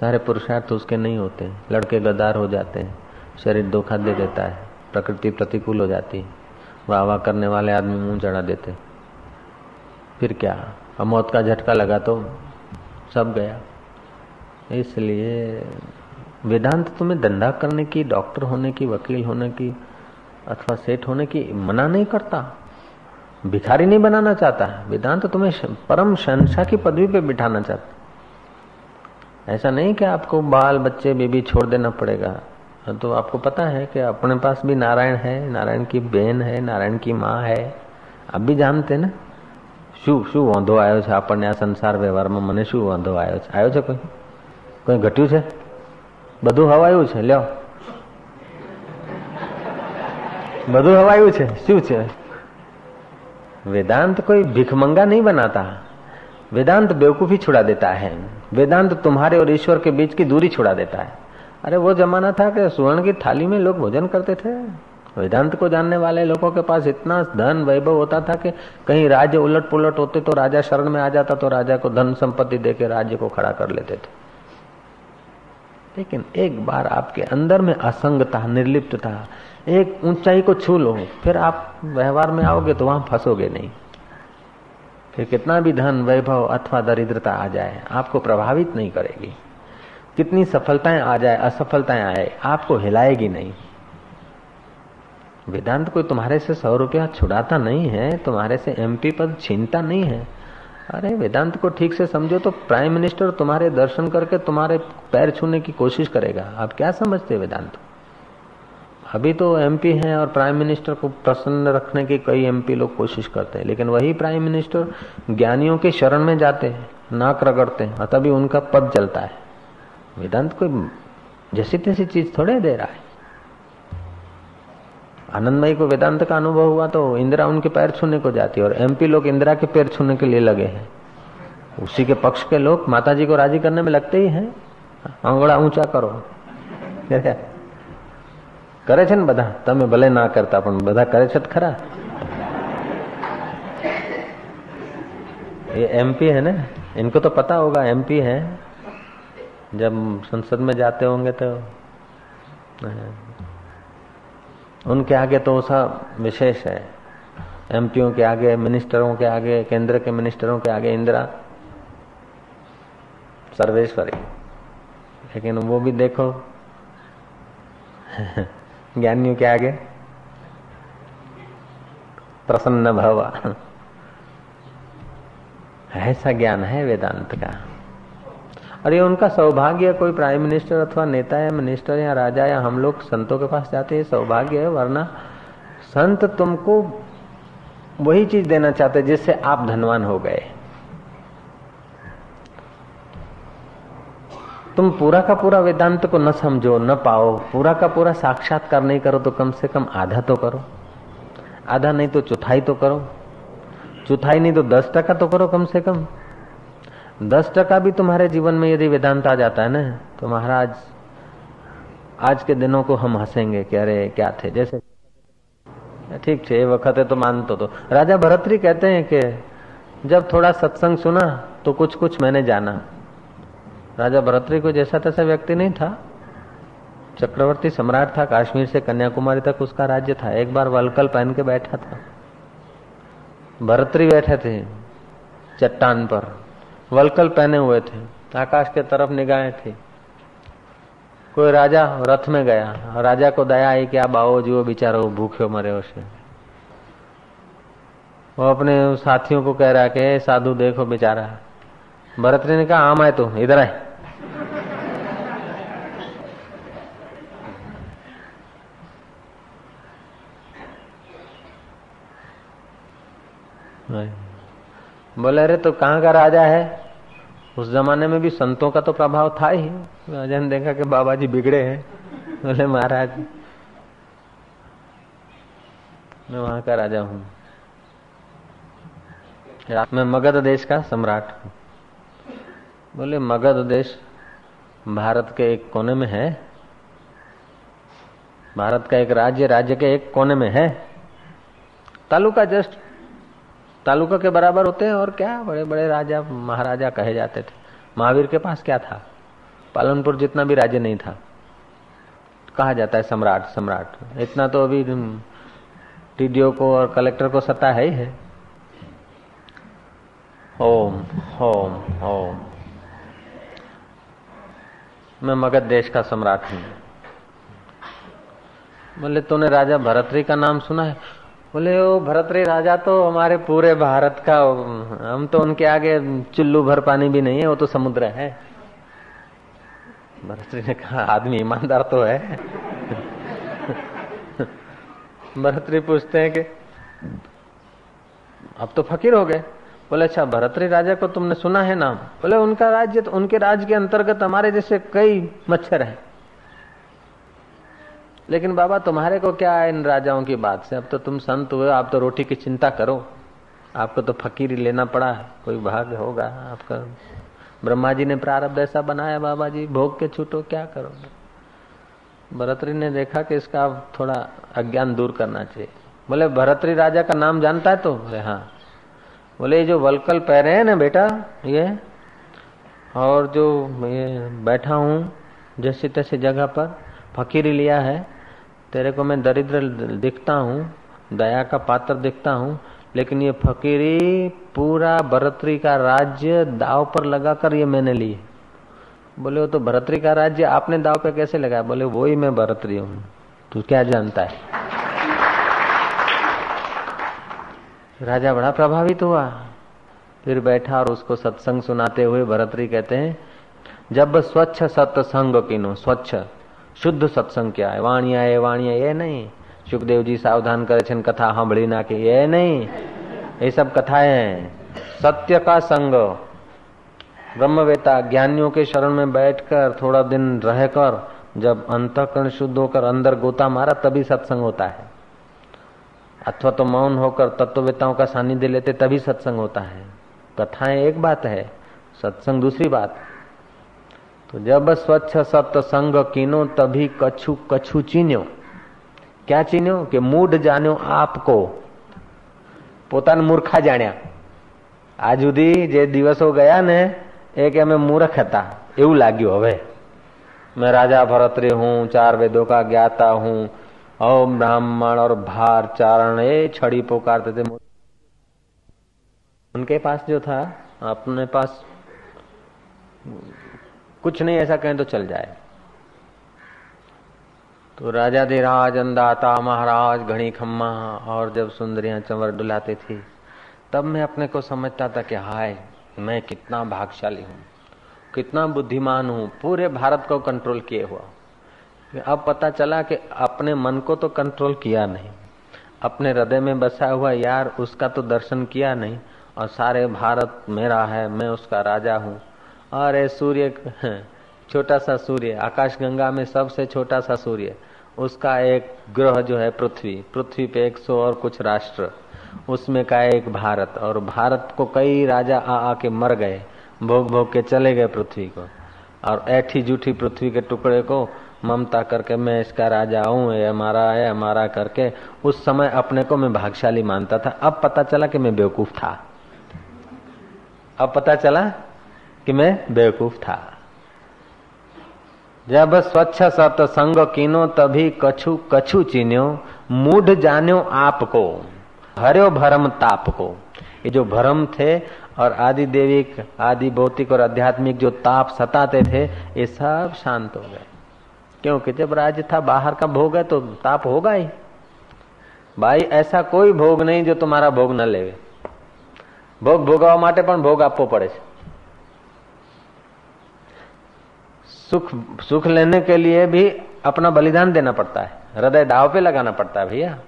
सारे पुरुषार्थ उसके नहीं होते। लड़के गदार हो जाते हैं, शरीर धोखा दे देता है, प्रकृति प्रतिकूल हो जाती है। वाह वाह करने वाले आदमी मुँह चढ़ा देते। फिर क्या? अब मौत का झटका लगा तो सब गया। इसलिए वेदांत तुम्हें धंधा करने की डॉक्टर होने की वकील होने की अथवा सेठ होने की मना नहीं करता भिखारी नहीं बनाना चाहता वेदांत तुम्हें परम शंसा की पदवी पे बिठाना चाहता ऐसा नहीं कि आपको बाल बच्चे बीबी छोड़ देना पड़ेगा तो आपको पता है कि अपने पास भी नारायण है नारायण की बहन है नारायण की माँ है आप भी जानते ना શું શું વાંધો આવ્યો છે આપણને આ સંસાર વ્યવહારમાં મને શું વાંધો આવ્યો છે આવ્યો છે કોઈ કોઈ ઘટ્યું છે બધું હવાયું છે લ્યો બધું હવાયું છે શું છે वेदांत कोई भिखमंगा नहीं बनाता वेदांत बेवकूफी छुड़ा देता है वेदांत तुम्हारे और ईश्वर के बीच की दूरी छुड़ा देता है अरे वो जमाना था कि सुवर्ण की थाली में लोग भोजन करते थे वेदांत को जानने वाले लोगों के पास इतना धन वैभव होता था कि कहीं राज्य उलट पुलट होते तो राजा शरण में आ जाता तो राजा को धन संपत्ति देकर राज्य को खड़ा कर लेते थे लेकिन एक बार आपके अंदर में असंगता निर्लिप्तता एक ऊंचाई को छू लो, फिर आप व्यवहार में आओगे तो वहाँ फंसोगे नहीं। फिर कितना भी धन, वैभव अथवा दरिद्रता आ जाए, आपको प्रभावित नहीं करेगी। कितनी सफलताएँ आ जाए, असफलताएँ आए, आपको हिलाएगी नहीं। वेदांत कोई तुम्हारे से सौ रुपया छुड़ाता नहीं है, तुम्हारे से एमपी पद छीनता नहीं है। अरे वेदांत को ठीक से समझो तो प्राइम मिनिस्टर तुम्हारे दर्शन करके तुम्हारे पैर छूने की कोशिश करेगा। आप क्या समझते वेदांत? अभी तो एमपी हैं और प्राइम मिनिस्टर को प्रसन्न रखने की कई एमपी लोग कोशिश करते हैं, लेकिन वही प्राइम मिनिस्टर ज्ञानियों के शरण में जाते हैं, नाक रगड़ते हैं तभी उनका पद चलता है। वेदांत कोई जैसी तैसी चीज़ थोड़े दे रहा है। आनंदमयी को वेदांत का अनुभव हुआ तो इंदिरा उनके पैर छूने को जाती है और एमपी लोग इंदिरा के पैर छूने के लिए लगे हैं उसी के पक्ष के लोग माता जी को राजी करने में लगते ही हैं आंगड़ा ऊंचा करो કરે છે ને બધા તમે ભલે ના કરતા પણ બધા કરે છે ખરા ये एमपी है ना इनको तो पता होगा एमपी है जब संसद में जाते होंगे तो उनके आगे तो सब विशेष है। एमपीओ के आगे, मिनिस्टरों के आगे, केंद्र के मिनिस्टरों के आगे इंदिरा, सर्वेश्वरी। लेकिन वो भी देखो, ज्ञानियों के आगे, प्रसन्न भवा। ऐसा ज्ञान है वेदांत का। ये उनका सौभाग्य कोई प्राइम मिनिस्टर अथवा नेता या मिनिस्टर या राजा या हम लोग संतों के पास जाते हैं सौभाग्य है, वरना संत तुमको वही चीज़ देना चाहते जिससे आप धनवान हो गए। तुम पूरा का पूरा वेदांत को न समझो, न पाओ, पूरा का पूरा साक्षात्कार नहीं करो तो कम से कम आधा तो करो। आधा नहीं तो चौथाई तो करो। चौथाई नहीं तो दस टका तो करो कम से कम। दस टका भी तुम्हारे जीवन में यदि वेदांत आ जाता है ना तो महाराज, आज के दिनों को हम हंसेंगे कि अरे, क्या थे? जैसे ठीक छे वक्त है तो मानतो तो। राजा भरतरी कहते हैं कि जब थोड़ा सत्संग सुना तो कुछ कुछ मैंने जाना। राजा भरतरी को जैसा तैसा व्यक्ति नहीं था। चक्रवर्ती सम्राट था, काश्मीर से कन्याकुमारी तक उसका राज्य था। एक बार वलकल पहन के बैठा था। भरतरी बैठे थे चट्टान पर। वलकल पहने हुए थे, आकाश के तरफ़ निगाहें थी। कोई राजा रथ में गया, राजा को दया आई कि आप आओ जो बेचारो भूखे मरे उसे वो अपने साथियों को कह रहा कि साधु, देखो बेचारा भरतरी ने कहा, आम आए तो इधर आए। बोले, अरे तो कहाँ का राजा है? उस जमाने में भी संतों का तो प्रभाव था ही। राजा ने देखा कि बाबा जी बिगड़े हैं। बोले, महाराज, मैं वहाँ का राजा हूँ। मैं मगध देश का सम्राट हूँ। बोले, मगध देश भारत के एक कोने में है। भारत का एक राज्य राज्य के एक कोने में है। तालुका जस्ट तालुका के बराबर होते हैं और क्या बड़े बड़े राजा, महाराजा कहे जाते थे। महावीर के पास क्या था? पालनपुर जितना भी राज्य नहीं था। कहा जाता है सम्राट सम्राट। इतना तो अभी टीडीओ को और कलेक्टर को सत्ता है ही है। ओम ओम ओम। मैं मगध देश का सम्राट हूँ। बोले, तूने राजा भरतरी का नाम सुना है? बोले वो भरतरी राजा तो हमारे पूरे भारत का, हम तो उनके आगे चुल्लू भर पानी भी नहीं है, वो तो समुद्र है। भरतरी ने कहा, आदमी ईमानदार तो है। भरतरी पूछते हैं कि, अब तो फकीर हो गए। बोले अच्छा भरतरी राजा को तुमने सुना है नाम? बोले, उनका राज्य तो उनके राज्य के अंतर्गत हमारे जैसे कई मच्छर हैं। लेकिन बाबा, तुम्हारे को क्या है इन राजाओं की बात से? अब तो तुम संत हुए, आप तो रोटी की चिंता करो। आपको तो फकीरी लेना पड़ा है। कोई भाग्य होगा आपका? ब्रह्मा जी ने प्रारब्ध ऐसा बनाया बाबा जी भोग के छूटो, क्या करोगे भरतरी ने देखा कि इसका थोड़ा अज्ञान दूर करना चाहिए। बोले, भरतरी राजा का नाम जानता है तो? बोले हाँ। बोले, ये जो वलकल पैरे हैं ना बेटा, ये, और जो ये बैठा हूँ, जैसी तैसी जगह पर, फकीरी लिया है तेरे को मैं दरिद्र दिखता हूँ, दया का पात्र दिखता हूँ, लेकिन ये फकीरी पूरा भरतरी का राज्य दाव पर लगाकर ये मैंने लिए। बोले, वो तो भरतरी का राज्य आपने दाव पे कैसे लगाया? बोले वो ही मैं भरतरी हूँ। तू क्या जानता है? राजा बड़ा प्रभावित हुआ। फिर बैठा और उसको सत्संग सुनाते हुए भरतरी कहते हैं, जब स्वच्छ सत्संग किनो, स्वच्छ। શુદ્ધ સત્સંગ કહેવાય વાણિયા એ વાણિયા એ नहीं सुखदेव जी सावधान करे छन कथा हंबड़ी ना के ये नहीं ये सब कथाएं हैं सत्य का संग ब्रह्मवेता ज्ञानियों के शरण में बैठकर थोड़ा दिन रहकर जब अंतकरण शुद्ध होकर अंदर गोता मारा तभी सत्संग होता है अथवा तो मौन होकर तत्ववेताओं का सानिध्य लेते तभी सत्संग होता है कथाएं एक बात है सत्संग दूसरी बात तो जब स्वच्छ सत्संग कीनो तभी कछु कछु चीन्यो क्या ચીન્યો કે મૂઢ જાણ્યો આપકો પોતાને મૂર્ખા જાણ્યા આજ સુધી જે દિવસો ગયા ને એ કે અમે મૂર્ખ હતા એવું લાગ્યું હવે मैं राजा भरतरी हूँ चार वेदों का ज्ञाता हूँ ओम ब्राह्मण और भार चारण ए छड़ी पुकारते थे उनके पास जो था अपने पास कुछ नहीं, ऐसा कहें तो चल जाए। तो राजा धीराज अंदाता महाराज घड़ी खम्मा और जब सुंदरियाँ चंवर डुलाती थी, तब मैं अपने को समझता था कि हाय, मैं कितना भागशाली हूँ, कितना बुद्धिमान हूँ, पूरे भारत को कंट्रोल किए हुआ। अब पता चला कि अपने मन को तो कंट्रोल किया नहीं, अपने हृदय में बसा हुआ यार उसका तो दर्शन किया नहीं, और सारे भारत मेरा है, मैं उसका राजा हूँ। अरे सूर्य छोटा सा सूर्य, आकाश गंगा में सबसे छोटा सा सूर्य, उसका एक ग्रह जो है पृथ्वी पृथ्वी पे एक सौ और कुछ राष्ट्र, उसमें का एक भारत, और भारत को कई राजा आ आके मर गए, भोग भोग के चले गए पृथ्वी को, और ऐठी जूठी पृथ्वी के टुकड़े को ममता करके, मैं इसका राजा हूँ, ये हमारा है, हमारा करके, उस समय अपने को मैं भागशाली मानता था। अब पता चला कि मैं बेवकूफ़ था। अब पता चला कि मैं बेवकूफ था जब स्वच्छ सत संग कीनो तभी कछु कछु चिन्यो मूढ़ जान्यो आपको हरियो भरम ताप को ये जो भरम थे और आदि देविक आदि भौतिक और आध्यात्मिक जो ताप सताते थे ये सब शांत हो गए क्योंकि जब राज्य था बाहर का भोग है तो ताप होगा ही भाई ऐसा कोई भोग नहीं जो तुम्हारा भोग न लेवे ભોગ ભોગવવા માટે પણ ભોગ આપવો પડે છે सुख सुख लेने के लिए भी अपना बलिदान देना पड़ता है। हृदय दाव पे लगाना पड़ता है भैया।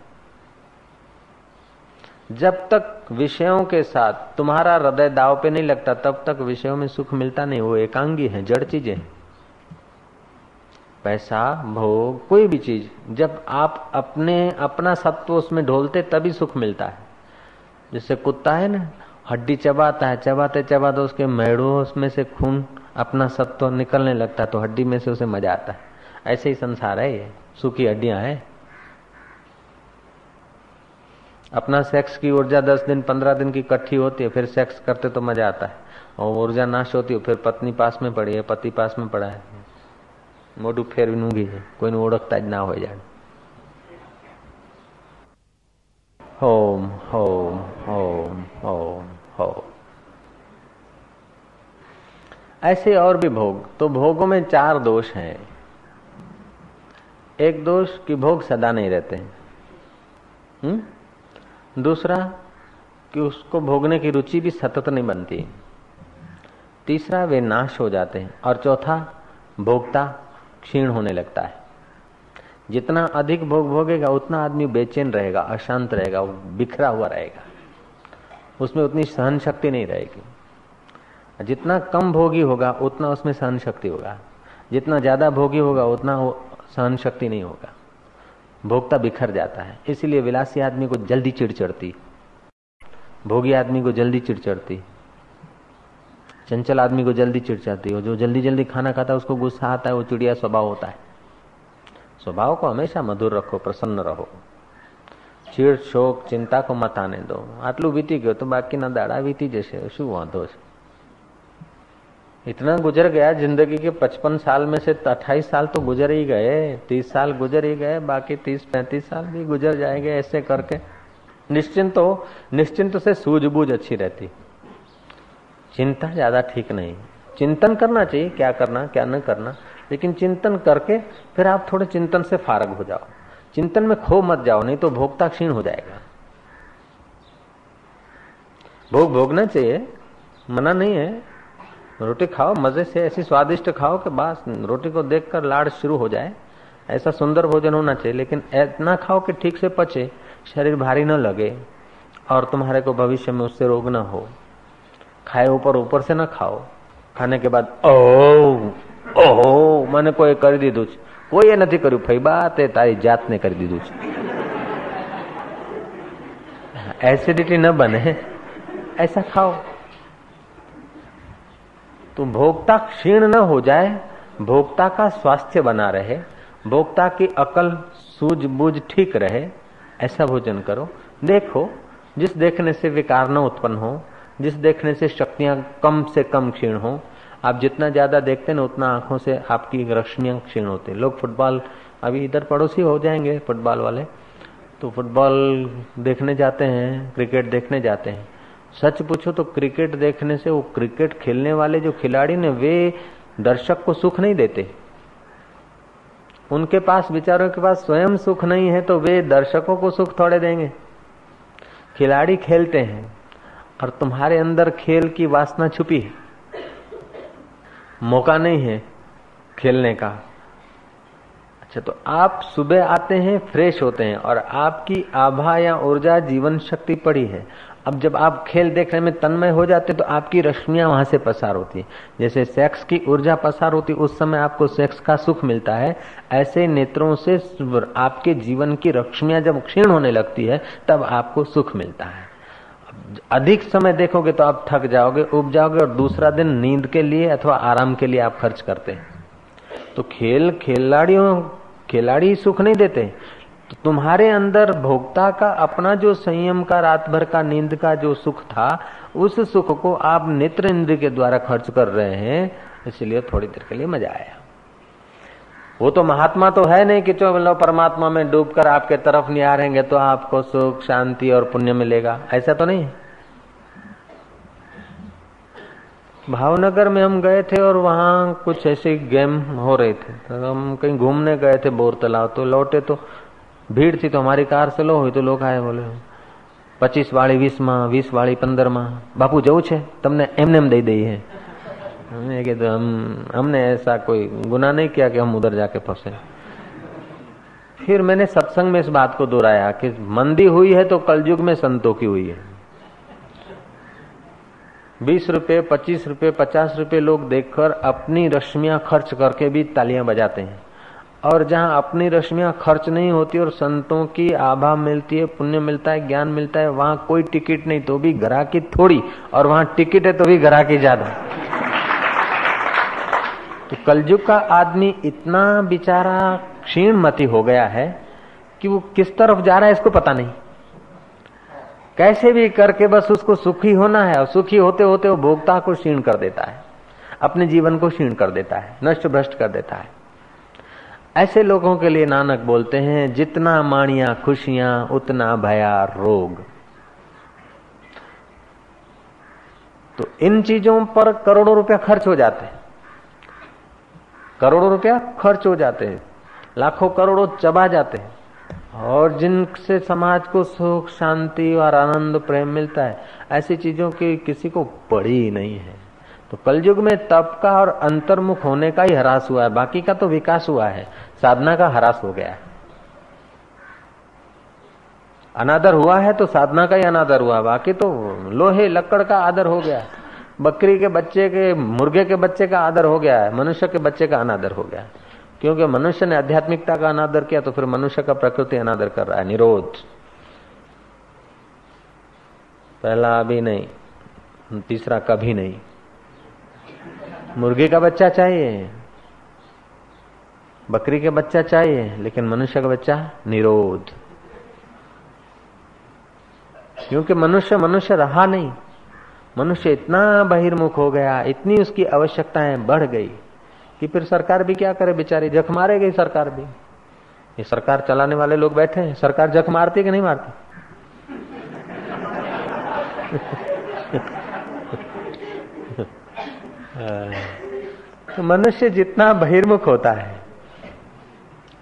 जब तक विषयों के साथ तुम्हारा हृदय दाव पे नहीं लगता, तब तक विषयों में सुख मिलता नहीं। वो एकांगी है, जड़ चीज़ें पैसा, भोग, कोई भी चीज़, जब आप अपने, अपना सत्व उसमें ढोलते, तभी सुख मिलता है। जैसे कुत्ता है ना, हड्डी चबाता है चबाते चबाते उसके मेड़ों उसमें से खून अपना सत्व निकलने लगता तो हड्डी में से उसे मज़ा आता है। ऐसे ही संसार है ये, सूखी हड्डियाँ हैं। अपना सेक्स की ऊर्जा दस दिन, पंद्रह दिन की इकट्ठी होती है, फिर सेक्स करते तो मज़ा आता है। और ऊर्जा नाश होती है, फिर पत्नी पास में पड़ी है, पति पास में पड़ा है। मोटू फेर नूँगी है, कोई ओढ़कता ना हो जाए। Home home home home home. ऐसे और भी भोग तो भोगों में चार दोष हैं। एक दोष कि भोग सदा नहीं रहते हैं। हम्म? दूसरा कि उसको भोगने की रुचि भी सतत नहीं बनती। तीसरा वे नाश हो जाते हैं। और चौथा, भोगता क्षीण होने लगता है। जितना अधिक भोग भोगेगा, उतना आदमी बेचैन रहेगा, अशांत रहेगा, बिखरा हुआ रहेगा। उसमें उतनी सहन शक्ति नहीं रहेगी। जितना कम भोगी होगा उतना उसमें सहन शक्ति होगा जितना ज्यादा भोगी होगा उतना सहन शक्ति नहीं होगा भोगता बिखर जाता है इसीलिए विलासी आदमी को जल्दी चिड़ चढ़ती भोगी आदमी को जल्दी चिड़ चढ़ती चंचल आदमी को जल्दी चिड़ चढ़ती हो जो जल्दी जल्दी खाना खाता है उसको गुस्सा आता है वो चिड़िया स्वभाव होता है स्वभाव को हमेशा मधुर रखो प्रसन्न रहो ચીડ શોક ચિંતા को मत आने दो આટલું વીતી ગયો તો બાકીના દાડા વીતી જશે શું વાંધો છે इतना गुजर गया, ज़िंदगी के पचपन साल में से अट्ठाईस साल तो गुजर ही गए, तीस साल गुजर ही गए, बाकी तीस, पैंतीस साल भी गुजर जाएँगे ऐसे करके। निश्चिंत हो निश्चिंत से सूझबूझ अच्छी रहती। चिंता ज़्यादा ठीक नहीं। चिंतन करना चाहिए, क्या करना, क्या न करना, लेकिन चिंतन करके फिर आप थोड़े चिंतन से फारग हो जाओ। चिंतन में खो मत जाओ, नहीं तो भोगता क्षीण हो जाएगा। भोग भोगना चाहिए, मना नहीं है रोटी खाओ मजे से ऐसी स्वादिष्ट खाओ कि बस रोटी को देखकर लाड़ शुरू हो जाए ऐसा सुंदर भोजन होना चाहिए लेकिन इतना खाओ कि ठीक से पचे शरीर भारी न लगे और तुम्हारे को भविष्य में उससे रोग न हो खाए ऊपर ऊपर से न खाओ खाने के बाद ओ ओहो मैंने कोई कर दी છે કોઈએ નથી કર્યું ફૈબા તે તારી જાતને કરી દીધું છે एसिडिटी न बने ऐसा खाओ तो भोक्ता क्षीण न हो जाए, भोक्ता का स्वास्थ्य बना रहे, भोक्ता की अकल, सूझबूझ ठीक रहे, ऐसा भोजन करो। देखो, जिस देखने से विकार न उत्पन्न हो, जिस देखने से शक्तियाँ कम से कम क्षीण हो, आप जितना ज़्यादा देखते हैं उतना आँखों से आपकी रश्मियाँ क्षीण होती लोग फुटबॉल, अभी इधर पड़ोसी हो जाएँगे फुटबॉल वाले तो फुटबॉल देखने जाते हैं, क्रिकेट देखने जाते हैं। सच पूछो तो क्रिकेट देखने से वो क्रिकेट खेलने वाले जो खिलाड़ी ने, वे दर्शक को सुख नहीं देते। उनके पास, विचारों के पास स्वयं सुख नहीं है तो वे दर्शकों को सुख थोड़े देंगे। खिलाड़ी खेलते हैं, और तुम्हारे अंदर खेल की वासना छुपी है। मौका नहीं है खेलने का। अच्छा तो आप सुबह आते हैं, फ्रेश होते हैं, और आपकी आभा या ऊर्जा जीवन शक्ति पड़ी है। अब जब आप खेल देखने में तन्मय हो जाते तो आपकी रश्मियाँ वहाँ से पसार होती है। जैसे सेक्स की ऊर्जा पसार होती उस समय आपको सेक्स का सुख मिलता है। ऐसे नेत्रों से आपके जीवन की रश्मियाँ जब क्षीण होने लगती है, तब आपको सुख मिलता है। अधिक समय देखोगे तो आप थक जाओगे, उब जाओगे और दूसरा दिन नींद के लिए अथवा आराम के लिए आप खर्च करते हैं। तो खेल, खिलाड़ियों, खिलाड़ी सुख नहीं देते। तो तुम्हारे अंदर भोक्ता का, अपना जो संयम का रात भर का, नींद का जो सुख था, उस सुख को आप नेत्र इंद्र के द्वारा खर्च कर रहे हैं, इसलिए थोड़ी देर के लिए मज़ा आया। वो तो महात्मा तो है नहीं कि चलो परमात्मा में डूबकर आपके तरफ़ नहीं आ रहेंगे तो आपको सुख, शांति और पुण्य मिलेगा। ऐसा तो नहीं भावनगर में हम गए थे और वहाँ कुछ ऐसे गेम हो रहे थे। तो हम कहीं घूमने गए थे बोर तालाब तो लौटे तो भीड़ थी तो हमारी कार से लो हुई तो लोग आए बोले पच्चीस वाली वीस માં વીસ વાળી પંદર માં બાપુ જવું છે તમને એમને એમ દઈ દઈએ हमने कि तो हम हमने ऐसा कोई गुना नहीं किया कि हम उधर जाके फंसे फिर मैंने सत्संग में इस बात को दोहराया कि मंदी हुई है तो कलयुग में संतों की हुई है बीस रुपए पच्चीस रुपए पचास रुपए लोग देखकर अपनी रश्मियां खर्च करके भी तालियां बजाते हैं और जहाँ अपनी रश्मियाँ खर्च नहीं होती और संतों की आभा मिलती है, पुण्य मिलता है, ज्ञान मिलता है, वहाँ कोई टिकट नहीं तो भी घरा की थोड़ी, और वहाँ टिकट है तो भी घरा की ज़्यादा। तो कलयुग का आदमी इतना बेचारा क्षीण मती हो गया है कि वो किस तरफ़ जा रहा है इसको पता नहीं। कैसे भी करके बस उसको सुखी होना है, और सुखी होते होते वो भोक्ता को क्षीण कर देता है, अपने जीवन को क्षीण कर देता है, नष्ट भ्रष्ट कर देता है। ऐसे लोगों के लिए नानक बोलते हैं, जितना माणिया खुशियाँ, उतना भया रोग। तो इन चीज़ों पर करोड़ों रुपया खर्च हो जाते हैं। करोड़ों रुपया खर्च हो जाते हैं। लाखों करोड़ों चबा जाते हैं। और जिनसे समाज को सुख, शांति और आनंद, प्रेम मिलता है, ऐसी चीज़ों की किसी को पड़ी ही नहीं है। तो कलयुग में तप का और अंतर्मुख होने का ही हरास हुआ है। बाकी का तो विकास हुआ है। साधना का हरास हो गया है। अनादर हुआ है तो साधना का ही अनादर हुआ, बाकी तो लोहे, लकड़ का आदर हो गया। बकरी के बच्चे के, मुर्गे के बच्चे का आदर हो गया है, मनुष्य के बच्चे का अनादर हो गया है। क्योंकि मनुष्य ने आध्यात्मिकता का अनादर किया तो फिर मनुष्य का प्रकृति अनादर कर रहा है, निरोध। पहला अभी नहीं, तीसरा कभी नहीं। मुर्गी का बच्चा चाहिए। बकरी के बच्चा चाहिए, लेकिन मनुष्य का बच्चा निरोध। क्योंकि मनुष्य मनुष्य रहा नहीं। मनुष्य इतना बहिर्मुख हो गया, इतनी उसकी आवश्यकताएँ बढ़ गई, कि फिर सरकार भी क्या करे बेचारी? जख मारे गई सरकार भी। ये सरकार चलाने वाले लोग बैठे हैं, सरकार जख मारती कि नहीं मारती? तो मनुष्य जितना बहिर्मुख होता है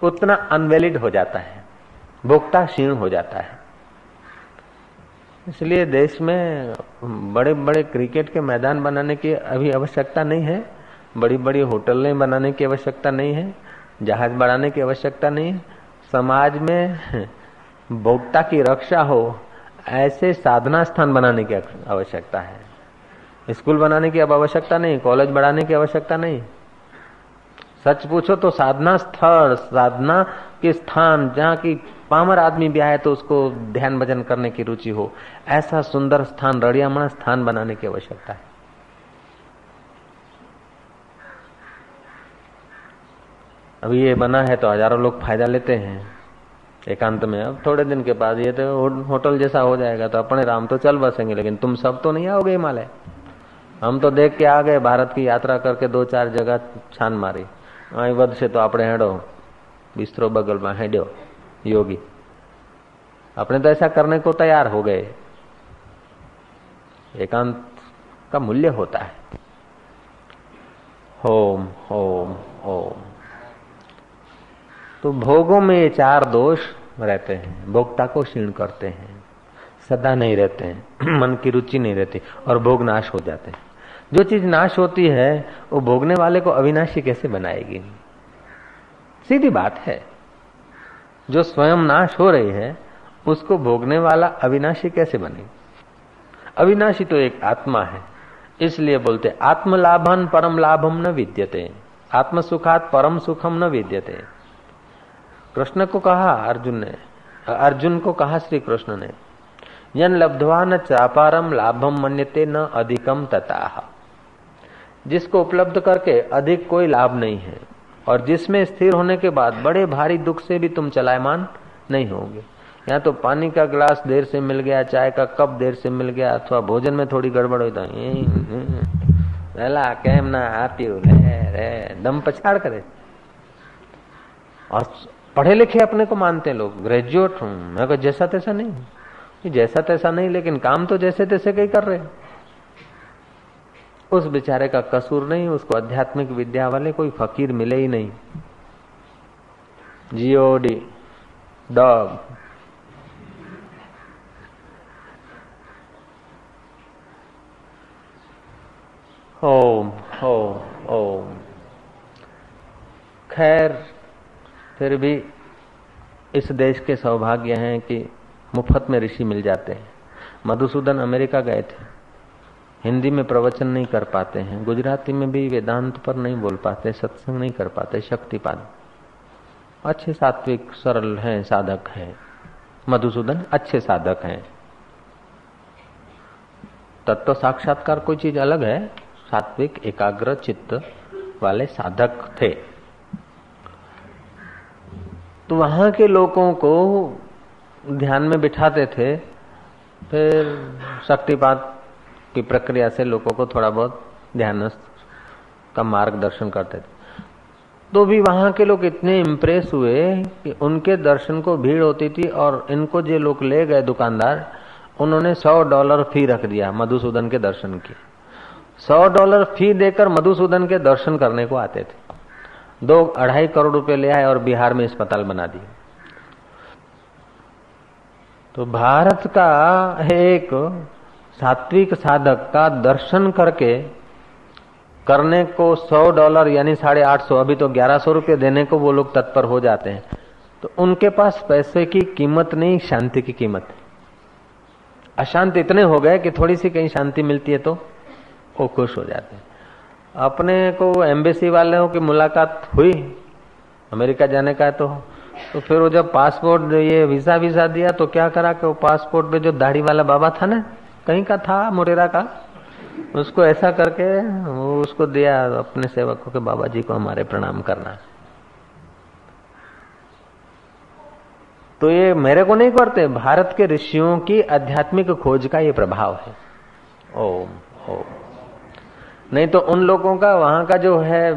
उतना अनवेलिड हो जाता है भोक्ता क्षीण हो जाता है। इसलिए देश में बड़े बड़े क्रिकेट के मैदान बनाने की अभी आवश्यकता नहीं है बड़ी बड़ी होटलें बनाने की आवश्यकता नहीं है, जहाज़ बढ़ाने की आवश्यकता नहीं है। समाज में भोक्ता की रक्षा हो, ऐसे साधना स्थान बनाने की आवश्यकता है। स्कूल बनाने की अब आवश्यकता नहीं, कॉलेज बढ़ाने की आवश्यकता नहीं। सच पूछो तो साधना स्थल, साधना के स्थान, जहाँ की पामर आदमी भी आए तो उसको ध्यान भजन करने की रुचि हो। ऐसा सुंदर स्थान, रड़ियामणा स्थान बनाने की आवश्यकता है। अभी ये बना है तो हज़ारों लोग फ़ायदा लेते हैं। एकांत में। अब थोड़े दिन के बाद ये तो होटल जैसा हो जाएगा तो अपने राम तो चल बसेंगे, लेकिन तुम सब तो नहीं आओगे हिमालय। हम तो देख के आ गए, भारत की यात्रा करके दो चार जगह छान मारी। અહીં વધશે तो આપણે હેડો बिस्तरो बगल में हेडो योगी अपने तो ऐसा करने को तैयार हो गए एकांत का मूल्य होता है होम होम होम तो भोगों में ये चार दोष रहते हैं भोक्ता को क्षीण करते हैं सदा नहीं रहते हैं मन की रुचि नहीं रहती और भोग नाश हो जाते हैं जो चीज़ नाश होती है, वो भोगने वाले को अविनाशी कैसे बनाएगी? सीधी बात है, जो स्वयं नाश हो रही है, उसको भोगने वाला अविनाशी कैसे बने? अविनाशी तो एक आत्मा है, इसलिए बोलते आत्म लाभन परम लाभम न विद्यते आत्म सुखात परम सुखम न विद्यते। कृष्ण को कहा अर्जुन ने, अर्जुन को कहा श्री कृष्ण ने, यन लब्धवा न चापारम लाभम मन्यते न अधिकम तथा जिसको उपलब्ध करके अधिक कोई लाभ नहीं है और जिसमें स्थिर होने के बाद बड़े भारी दुख से भी तुम चलायमान नहीं होंगे। या तो पानी का ग्लास देर से मिल गया, चाय का कप देर से मिल गया, अथवा भोजन में थोड़ी गड़बड़ हो रे दम पछाड़ करे। और पढ़े लिखे अपने को मानते हैं लोग, ग्रेजुएट हूँ, मैं जैसा तैसा नहीं जैसा तैसा नहीं, लेकिन काम तो जैसे तैसे कहीं कर रहे उस बेचारे का कसूर नहीं, उसको आध्यात्मिक विद्या वाले कोई फकीर मिले ही नहीं। G O D dog Om Om Om. खैर, फिर भी इस देश के सौभाग्य हैं कि मुफ़्त में ऋषि मिल जाते हैं। मधुसूदन अमेरिका गए थे। हिंदी में प्रवचन नहीं कर पाते हैं, गुजराती में भी वेदांत पर नहीं बोल पाते, सत्संग नहीं कर पाते शक्तिपाद अच्छे सात्विक, सरल हैं, साधक हैं। मधुसूदन अच्छे साधक हैं। तत्व साक्षात्कार कोई चीज़ अलग है? सात्विक, एकाग्र, चित्त वाले साधक थे। तो वहाँ के लोगों को ध्यान में बिठाते थे, फिर शक्तिपात की प्रक्रिया से लोगों को थोड़ा बहुत ध्यान का मार्गदर्शन करते थे। तो भी वहाँ के लोग इतने इम्प्रेस हुए कि उनके दर्शन को भीड़ होती थी और इनको जो लोग ले गए दुकानदार, उन्होंने सौ डॉलर फ़ी रख दिया मधुसूदन के दर्शन की। सौ डॉलर फ़ी देकर मधुसूदन के दर्शन करने को आते थे। दो अढ़ाई करोड़ रुपए ले आए और बिहार में अस्पताल बना दिए। तो भारत का एक सात्विक साधक का दर्शन करके करने को सौ डॉलर, यानी साढ़े आठ सौ, अभी तो ग्यारह सौ रुपये देने को वो लोग तत्पर हो जाते हैं। तो उनके पास पैसे की कीमत नहीं, शांति की कीमत। अशांत इतने हो गए कि थोड़ी सी कहीं शांति मिलती है तो वो खुश हो जाते हैं। अपने को एम्बेसी वालों की मुलाकात हुई, अमेरिका जाने का है तो तो फिर वो जब पासपोर्ट ये वीज़ा वीज़ा दिया तो क्या करा कि वो पासपोर्ट पे जो दाढ़ी वाला बाबा था ना कहीं का था, मुरेरा का? उसको ऐसा करके वो उसको दिया अपने सेवकों के बाबा जी को हमारे प्रणाम करना। तो ये मेरे को नहीं करते, भारत के ऋषियों की आध्यात्मिक खोज का ये प्रभाव है। ओम ओम। नहीं तो उन लोगों का, वहाँ का जो है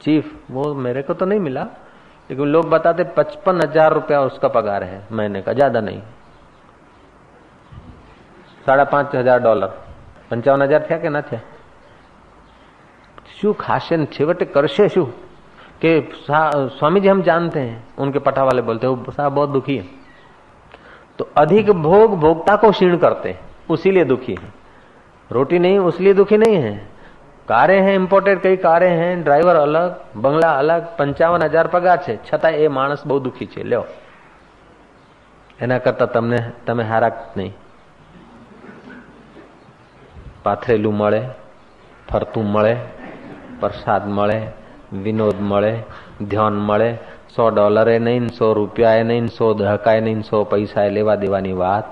चीफ, वो मेरे को तो नहीं मिला, लेकिन लोग बताते, पचपन हज़ार रुपया उसका पगार है, महीने का, ज़्यादा नहीं। साढ़ा पांच हजार डॉलर पंचावन हजार थे કે ના शू खाशन छेवटे करशे शू के स्वामी जी हम जानते हैं उनके पटा वाले बोलते हैं साहब बहुत दुखी है तो अधिक भोग भोक्ता को क्षीण करते हैं उसीलिए दुखी है रोटी नहीं उसलिए दुखी नहीं है कारें हैं इम्पोर्टेड कई कारें हैं ड्राइवर अलग बंगला अलग પંચાવન હજાર પગાર છે છતાં એ માણસ બહુ દુખી છે લ્યો એના કરતા તમને તમે હારા નહીં પાથરેલું મળે ફરતું મળે પ્રસાદ મળે વિનોદ મળે ધ્યાન મળે સો ડોલરે નહીં સો રૂપિયાએ નહીં સો દહકાએ નહીં સો પૈસાએ લેવા દેવાની વાત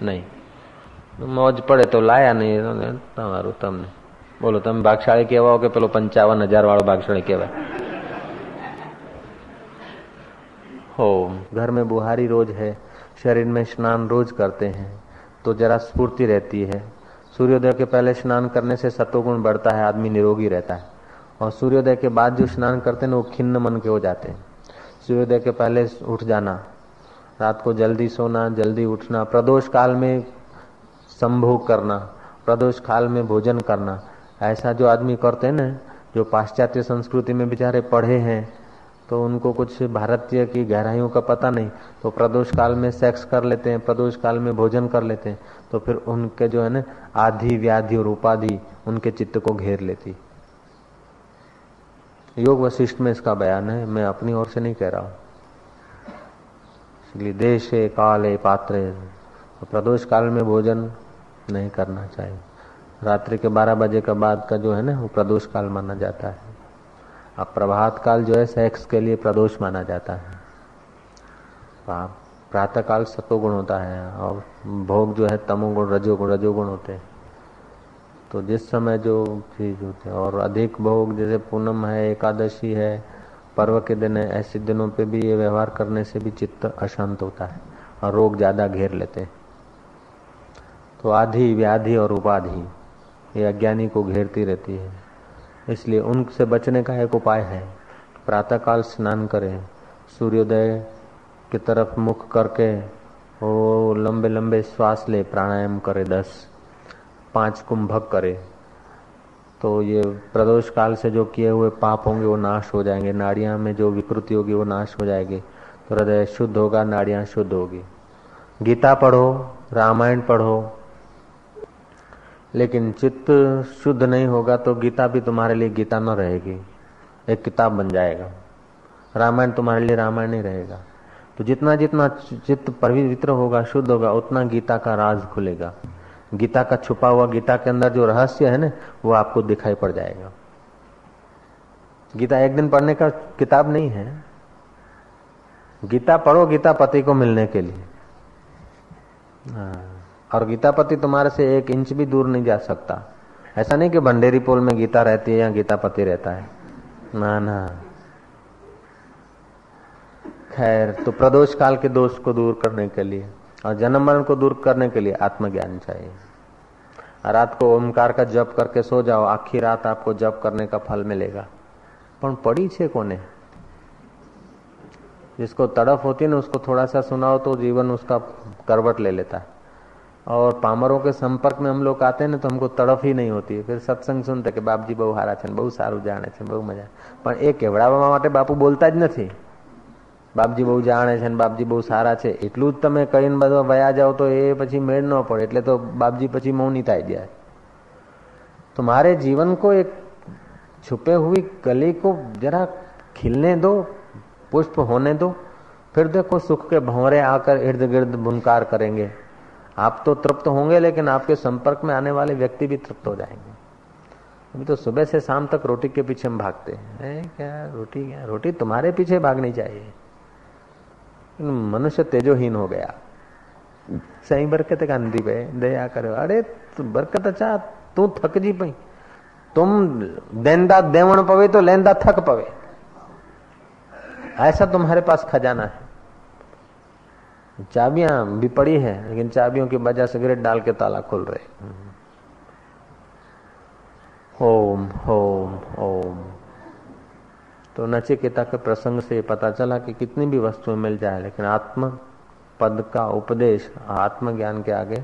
નહીં મોજ પડે તો લાયા નહીં તમારું તમને બોલો તમે ભાગશાળી કહેવાઓ કે પેલો પંચાવન હજાર વાળો भागशाली કહેવાય हो घर में बुहारी रोज है शरीर में स्नान रोज करते हैं तो जरा स्फूर्ति रहती है सूर्योदय के पहले स्नान करने से सत्वगुण बढ़ता है, आदमी निरोगी रहता है। और सूर्योदय के बाद जो स्नान करते हैं, वो खिन्न मन के हो जाते हैं। सूर्योदय के पहले उठ जाना, रात को जल्दी सोना, जल्दी उठना, प्रदोष काल में संभोग करना, प्रदोष काल में भोजन करना, ऐसा जो आदमी करते हैं ना, जो पाश्चात्य संस्कृति में बेचारे पढ़े हैं तो उनको कुछ भारतीय की गहराइयों का पता नहीं। तो प्रदोष काल में सेक्स कर लेते हैं, प्रदोष काल में भोजन कर लेते हैं तो फिर उनके जो है ना, आधि व्याधि और उपाधि उनके चित्त को घेर लेती। योग वशिष्ठ में इसका बयान है, मैं अपनी ओर से नहीं कह रहा हूँ। इसलिए देश काल है पात्र तो प्रदोष काल में भोजन नहीं करना चाहिए। रात्रि के 12 बजे के बाद का जो है ना, वो प्रदोष काल माना जाता है। अब प्रभात काल जो है सेक्स के लिए प्रदोष माना जाता है। प्रातः काल सतोगुण होता है और भोग जो है तमोगुण, रजोगुण रजोगुण होते हैं। तो जिस समय जो चीज़ होते है, और अधिक भोग, जैसे पूनम है, एकादशी है, पर्व के दिन है, ऐसे दिनों पे भी ये व्यवहार करने से भी चित्त अशांत होता है और रोग ज़्यादा घेर लेते हैं। तो आधि, व्याधि और उपाधि, ये अज्ञानी को घेरती रहती है। इसलिए उनसे बचने का एक उपाय है। प्रातःकाल स्नान करें, सूर्योदय की तरफ़ मुख करके वो लंबे लंबे श्वास ले, प्राणायाम करे दस, पाँच कुंभक करे। तो ये प्रदोष काल से जो किए हुए पाप होंगे वो नाश हो जाएँगे। नाड़ियाँ में जो विकृति होगी वो नाश हो जाएगी। तो हृदय शुद्ध होगा, नाड़ियाँ शुद्ध होगी। गीता पढ़ो, रामायण पढ़ो लेकिन चित्त शुद्ध नहीं होगा तो गीता भी तुम्हारे लिए गीता न रहेगी। एक किताब बन जाएगा। रामायण तुम्हारे लिए रामायण नहीं रहेगा। तो जितना जितना चित्त पवित्र होगा, शुद्ध होगा, उतना गीता का राज खुलेगा। गीता का छुपा हुआ, गीता के अंदर जो रहस्य है ना, वो आपको दिखाई पड़ जाएगा। गीता एक दिन पढ़ने का किताब नहीं है। गीता पढ़ो, गीता पति को मिलने के लिए। हाँ। और गीतापति तुम्हारे से एक इंच भी दूर नहीं जा सकता। ऐसा नहीं कि भंडेरी पोल में गीता रहती है या गीतापति रहता है। ना ना। खैर तो प्रदोष काल के दोष को दूर करने के लिए और जन्म मरण को दूर करने के लिए आत्मज्ञान चाहिए। रात को ओमकार का जप करके सो जाओ, आखिर रात आपको जप करने का फल मिलेगा। पर पड़ी छे कोने? जिसको तड़फ होती है ना, उसको थोड़ा सा सुनाओ तो जीवन उसका करवट ले लेता है। और पामरों के संपर्क में हम लोग आते हैं ना तो हमको तड़फ ही नहीं होती है फिर सत्संग सुनते કે બાપજી બહુ હારા છે બહુ સારું જાણે છે બહુ મજા પણ એ કેવડાવવા માટે બાપુ બોલતા જ નથી બાપજી બહુ જાણે છે ને બાપજી બહુ સારા છે એટલું જ તમે કહીને બધો વયા જાઓ તો એ પછી મેળ ન પડે એટલે તો બાપજી પછી મૌની થઈ જાય तुम्हारे जीवन को एक छुपे हुई कली को जरा खिलने दो पुष्प होने दो फिर देखो सुख के भंवरे आकर इर्द गिर्द बुनकार करेंगे आप तो तृप्त होंगे, लेकिन आपके संपर्क में आने वाले व्यक्ति भी तृप्त हो जाएँगे। अभी तो सुबह से शाम तक रोटी के पीछे हम भागते हैं। क्या रोटी क्या रोटी तुम्हारे पीछे भागनी चाहिए? मनुष्य तेजोहीन हो गया। सही बरकत गांधी पे दया करो। अरे बरकत अच्छा तू थक जी पई। तुम देंदा देवण पवे तो लेंदा थक पवे। ऐसा तुम्हारे पास खजाना है। चाबियाँ भी पड़ी है, लेकिन चाबियों की वजह सिगरेट डाल के ताला खुल रहे ओम ओम ओम। तो नचिकेता के प्रसंग से पता चला कि कितनी भी वस्तुएँ मिल जाए, लेकिन आत्म पद का उपदेश, आत्मज्ञान के आगे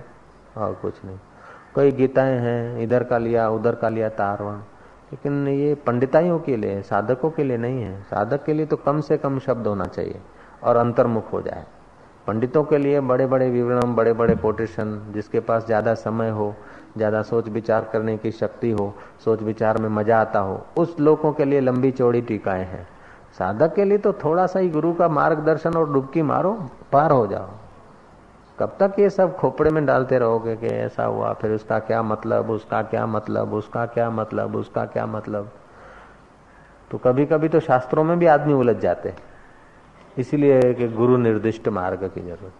और कुछ नहीं। कई गीताएँ हैं, इधर का लिया, उधर का लिया तारवण, लेकिन ये पंडिताइयों के लिए, साधकों के लिए नहीं है। साधक के लिए तो कम से कम शब्द होना चाहिए और अंतर्मुख हो जाए। पंडितों के लिए बड़े बड़े विवरण बड़े बड़े कोटेशन जिसके पास ज़्यादा समय हो, ज़्यादा सोच विचार करने की शक्ति हो, सोच विचार में मज़ा आता हो, उस लोगों के लिए लंबी चौड़ी टीकाएँ हैं। साधक के लिए तो थोड़ा सा ही गुरु का मार्गदर्शन और डुबकी मारो, पार हो जाओ। कब तक ये सब खोपड़े में डालते रहोगे कि ऐसा हुआ, फिर उसका क्या मतलब उसका क्या मतलब उसका क्या मतलब उसका क्या मतलब? तो कभी कभी तो शास्त्रों में भी आदमी उलझ जाते हैं। इसीलिए है कि गुरु निर्दिष्ट मार्ग की ज़रूरत।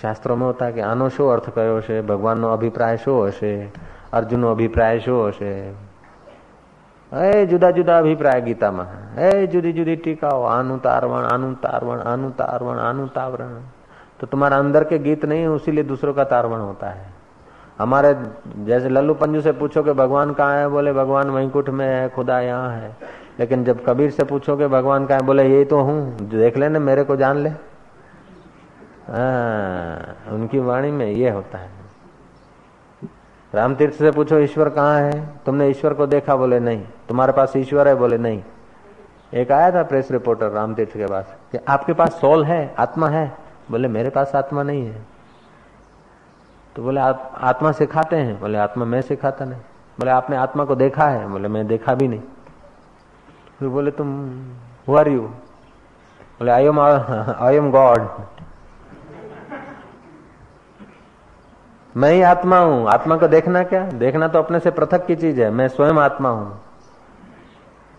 શાસ્ત્રોમાં હોતા કે આનો શું અર્થ કયો છે ભગવાનનો અભિપ્રાય શું હશે अभिप्राय शो हे હશે जुदा जुदा अभिप्राय गीता में એ जुदी जुदी टीकाओ, आनु तारवण आनु तारवण आनु तारवण, आनु તાવरण तो तुम्हारा अंदर के गीत नहीं है उसीलिए दूसरों का तारवण होता है। हमारे, जैसे लल्लू पंजू से पूछो कि भगवान कहाँ है, बोले, भगवान वैंकुंठ में है, खुदा यहाँ है। लेकिन जब कबीर से पूछोगे भगवान का है बोले यही तो हूँ देख लेने मेरे को जान ले। आ, उनकी वाणी में ये होता है। राम तीर्थ से पूछो ईश्वर कहाँ है? तुमने ईश्वर को देखा? बोले नहीं। तुम्हारे पास ईश्वर है? बोले नहीं। एक आया था प्रेस रिपोर्टर राम तीर्थ के पास कि आपके पास सोल है आत्मा है? बोले मेरे पास आत्मा नहीं है। तो बोले आप आत्मा सिखाते हैं? बोले आत्मा मैं सिखाता नहीं। बोले आपने आत्मा को देखा है? बोले मैं देखा भी नहीं। फिर बोले, तुम हु आर यू बोले I am I am God मैं ही आत्मा हूँ। आत्मा को देखना क्या? देखना तो अपने से पृथक की चीज़ है। मैं स्वयं आत्मा हूँ।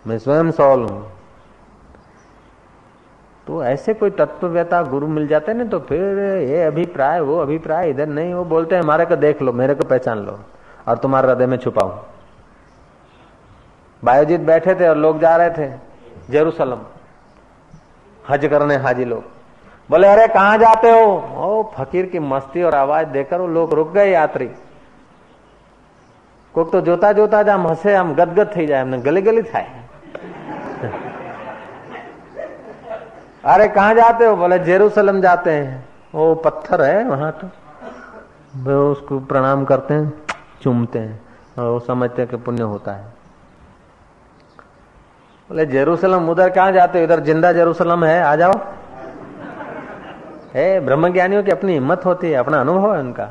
मैं स्वयं सौल हूँ। तो ऐसे कोई तत्ववेता गुरु मिल जाते ना तो फिर ये अभिप्राय, वो अभिप्राय, इधर नहीं, वो बोलते हैं हमारे को देख लो, मेरे को पहचान लो और तुम्हारे हृदय में छुपाऊ। बायोजीत बैठे थे और लोग जा रहे थे जेरूसलम हज करने हाजी लोग बोले अरे कहा जाते हो ओ फकीर की मस्ती और आवाज देकर वो लोग रुक गए यात्री કોક તો જોતા જોતા જ આમ હસે આમ ગદગદ થઈ જાય એમને ગલી ગલી થાય अरे कहा जाते हो बोले जेरूसलम जाते हैं वो पत्थर है वहां तो वो उसको प्रणाम करते हैं चूमते हैं और वो समझते हैं कि पुण्य होता है बोले, जेरूसलम, उधर कहा जाते हो? इधर ज़िंदा जेरूसलम है, आ जाओ। है ब्रह्म ज्ञानियों की अपनी हिम्मत होती है, अपना अनुभव है उनका।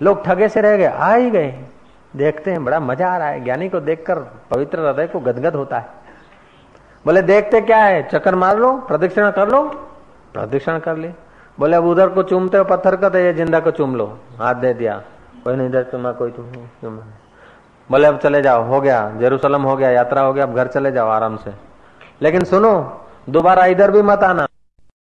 लोग ठगे से रह गए, आ ही गए। देखते हैं, बड़ा मज़ा आ रहा है। ज्ञानी को देखकर पवित्र हृदय को गदगद होता है। बोले, देखते क्या है? चक्कर मार लो, प्रदक्षिणा कर लो। प्रदक्षिणा कर ली। बोले, अब उधर को चूमते हो पत्थर का तो ये ज़िंदा को चूम लो। हाथ दे दिया। कोई नहीं, इधर चुमा कोई चूम बोले अब चले जाओ, हो गया, जेरूसलम हो गया, यात्रा हो गया, अब घर चले जाओ आराम से। लेकिन सुनो, दोबारा इधर भी मत आना।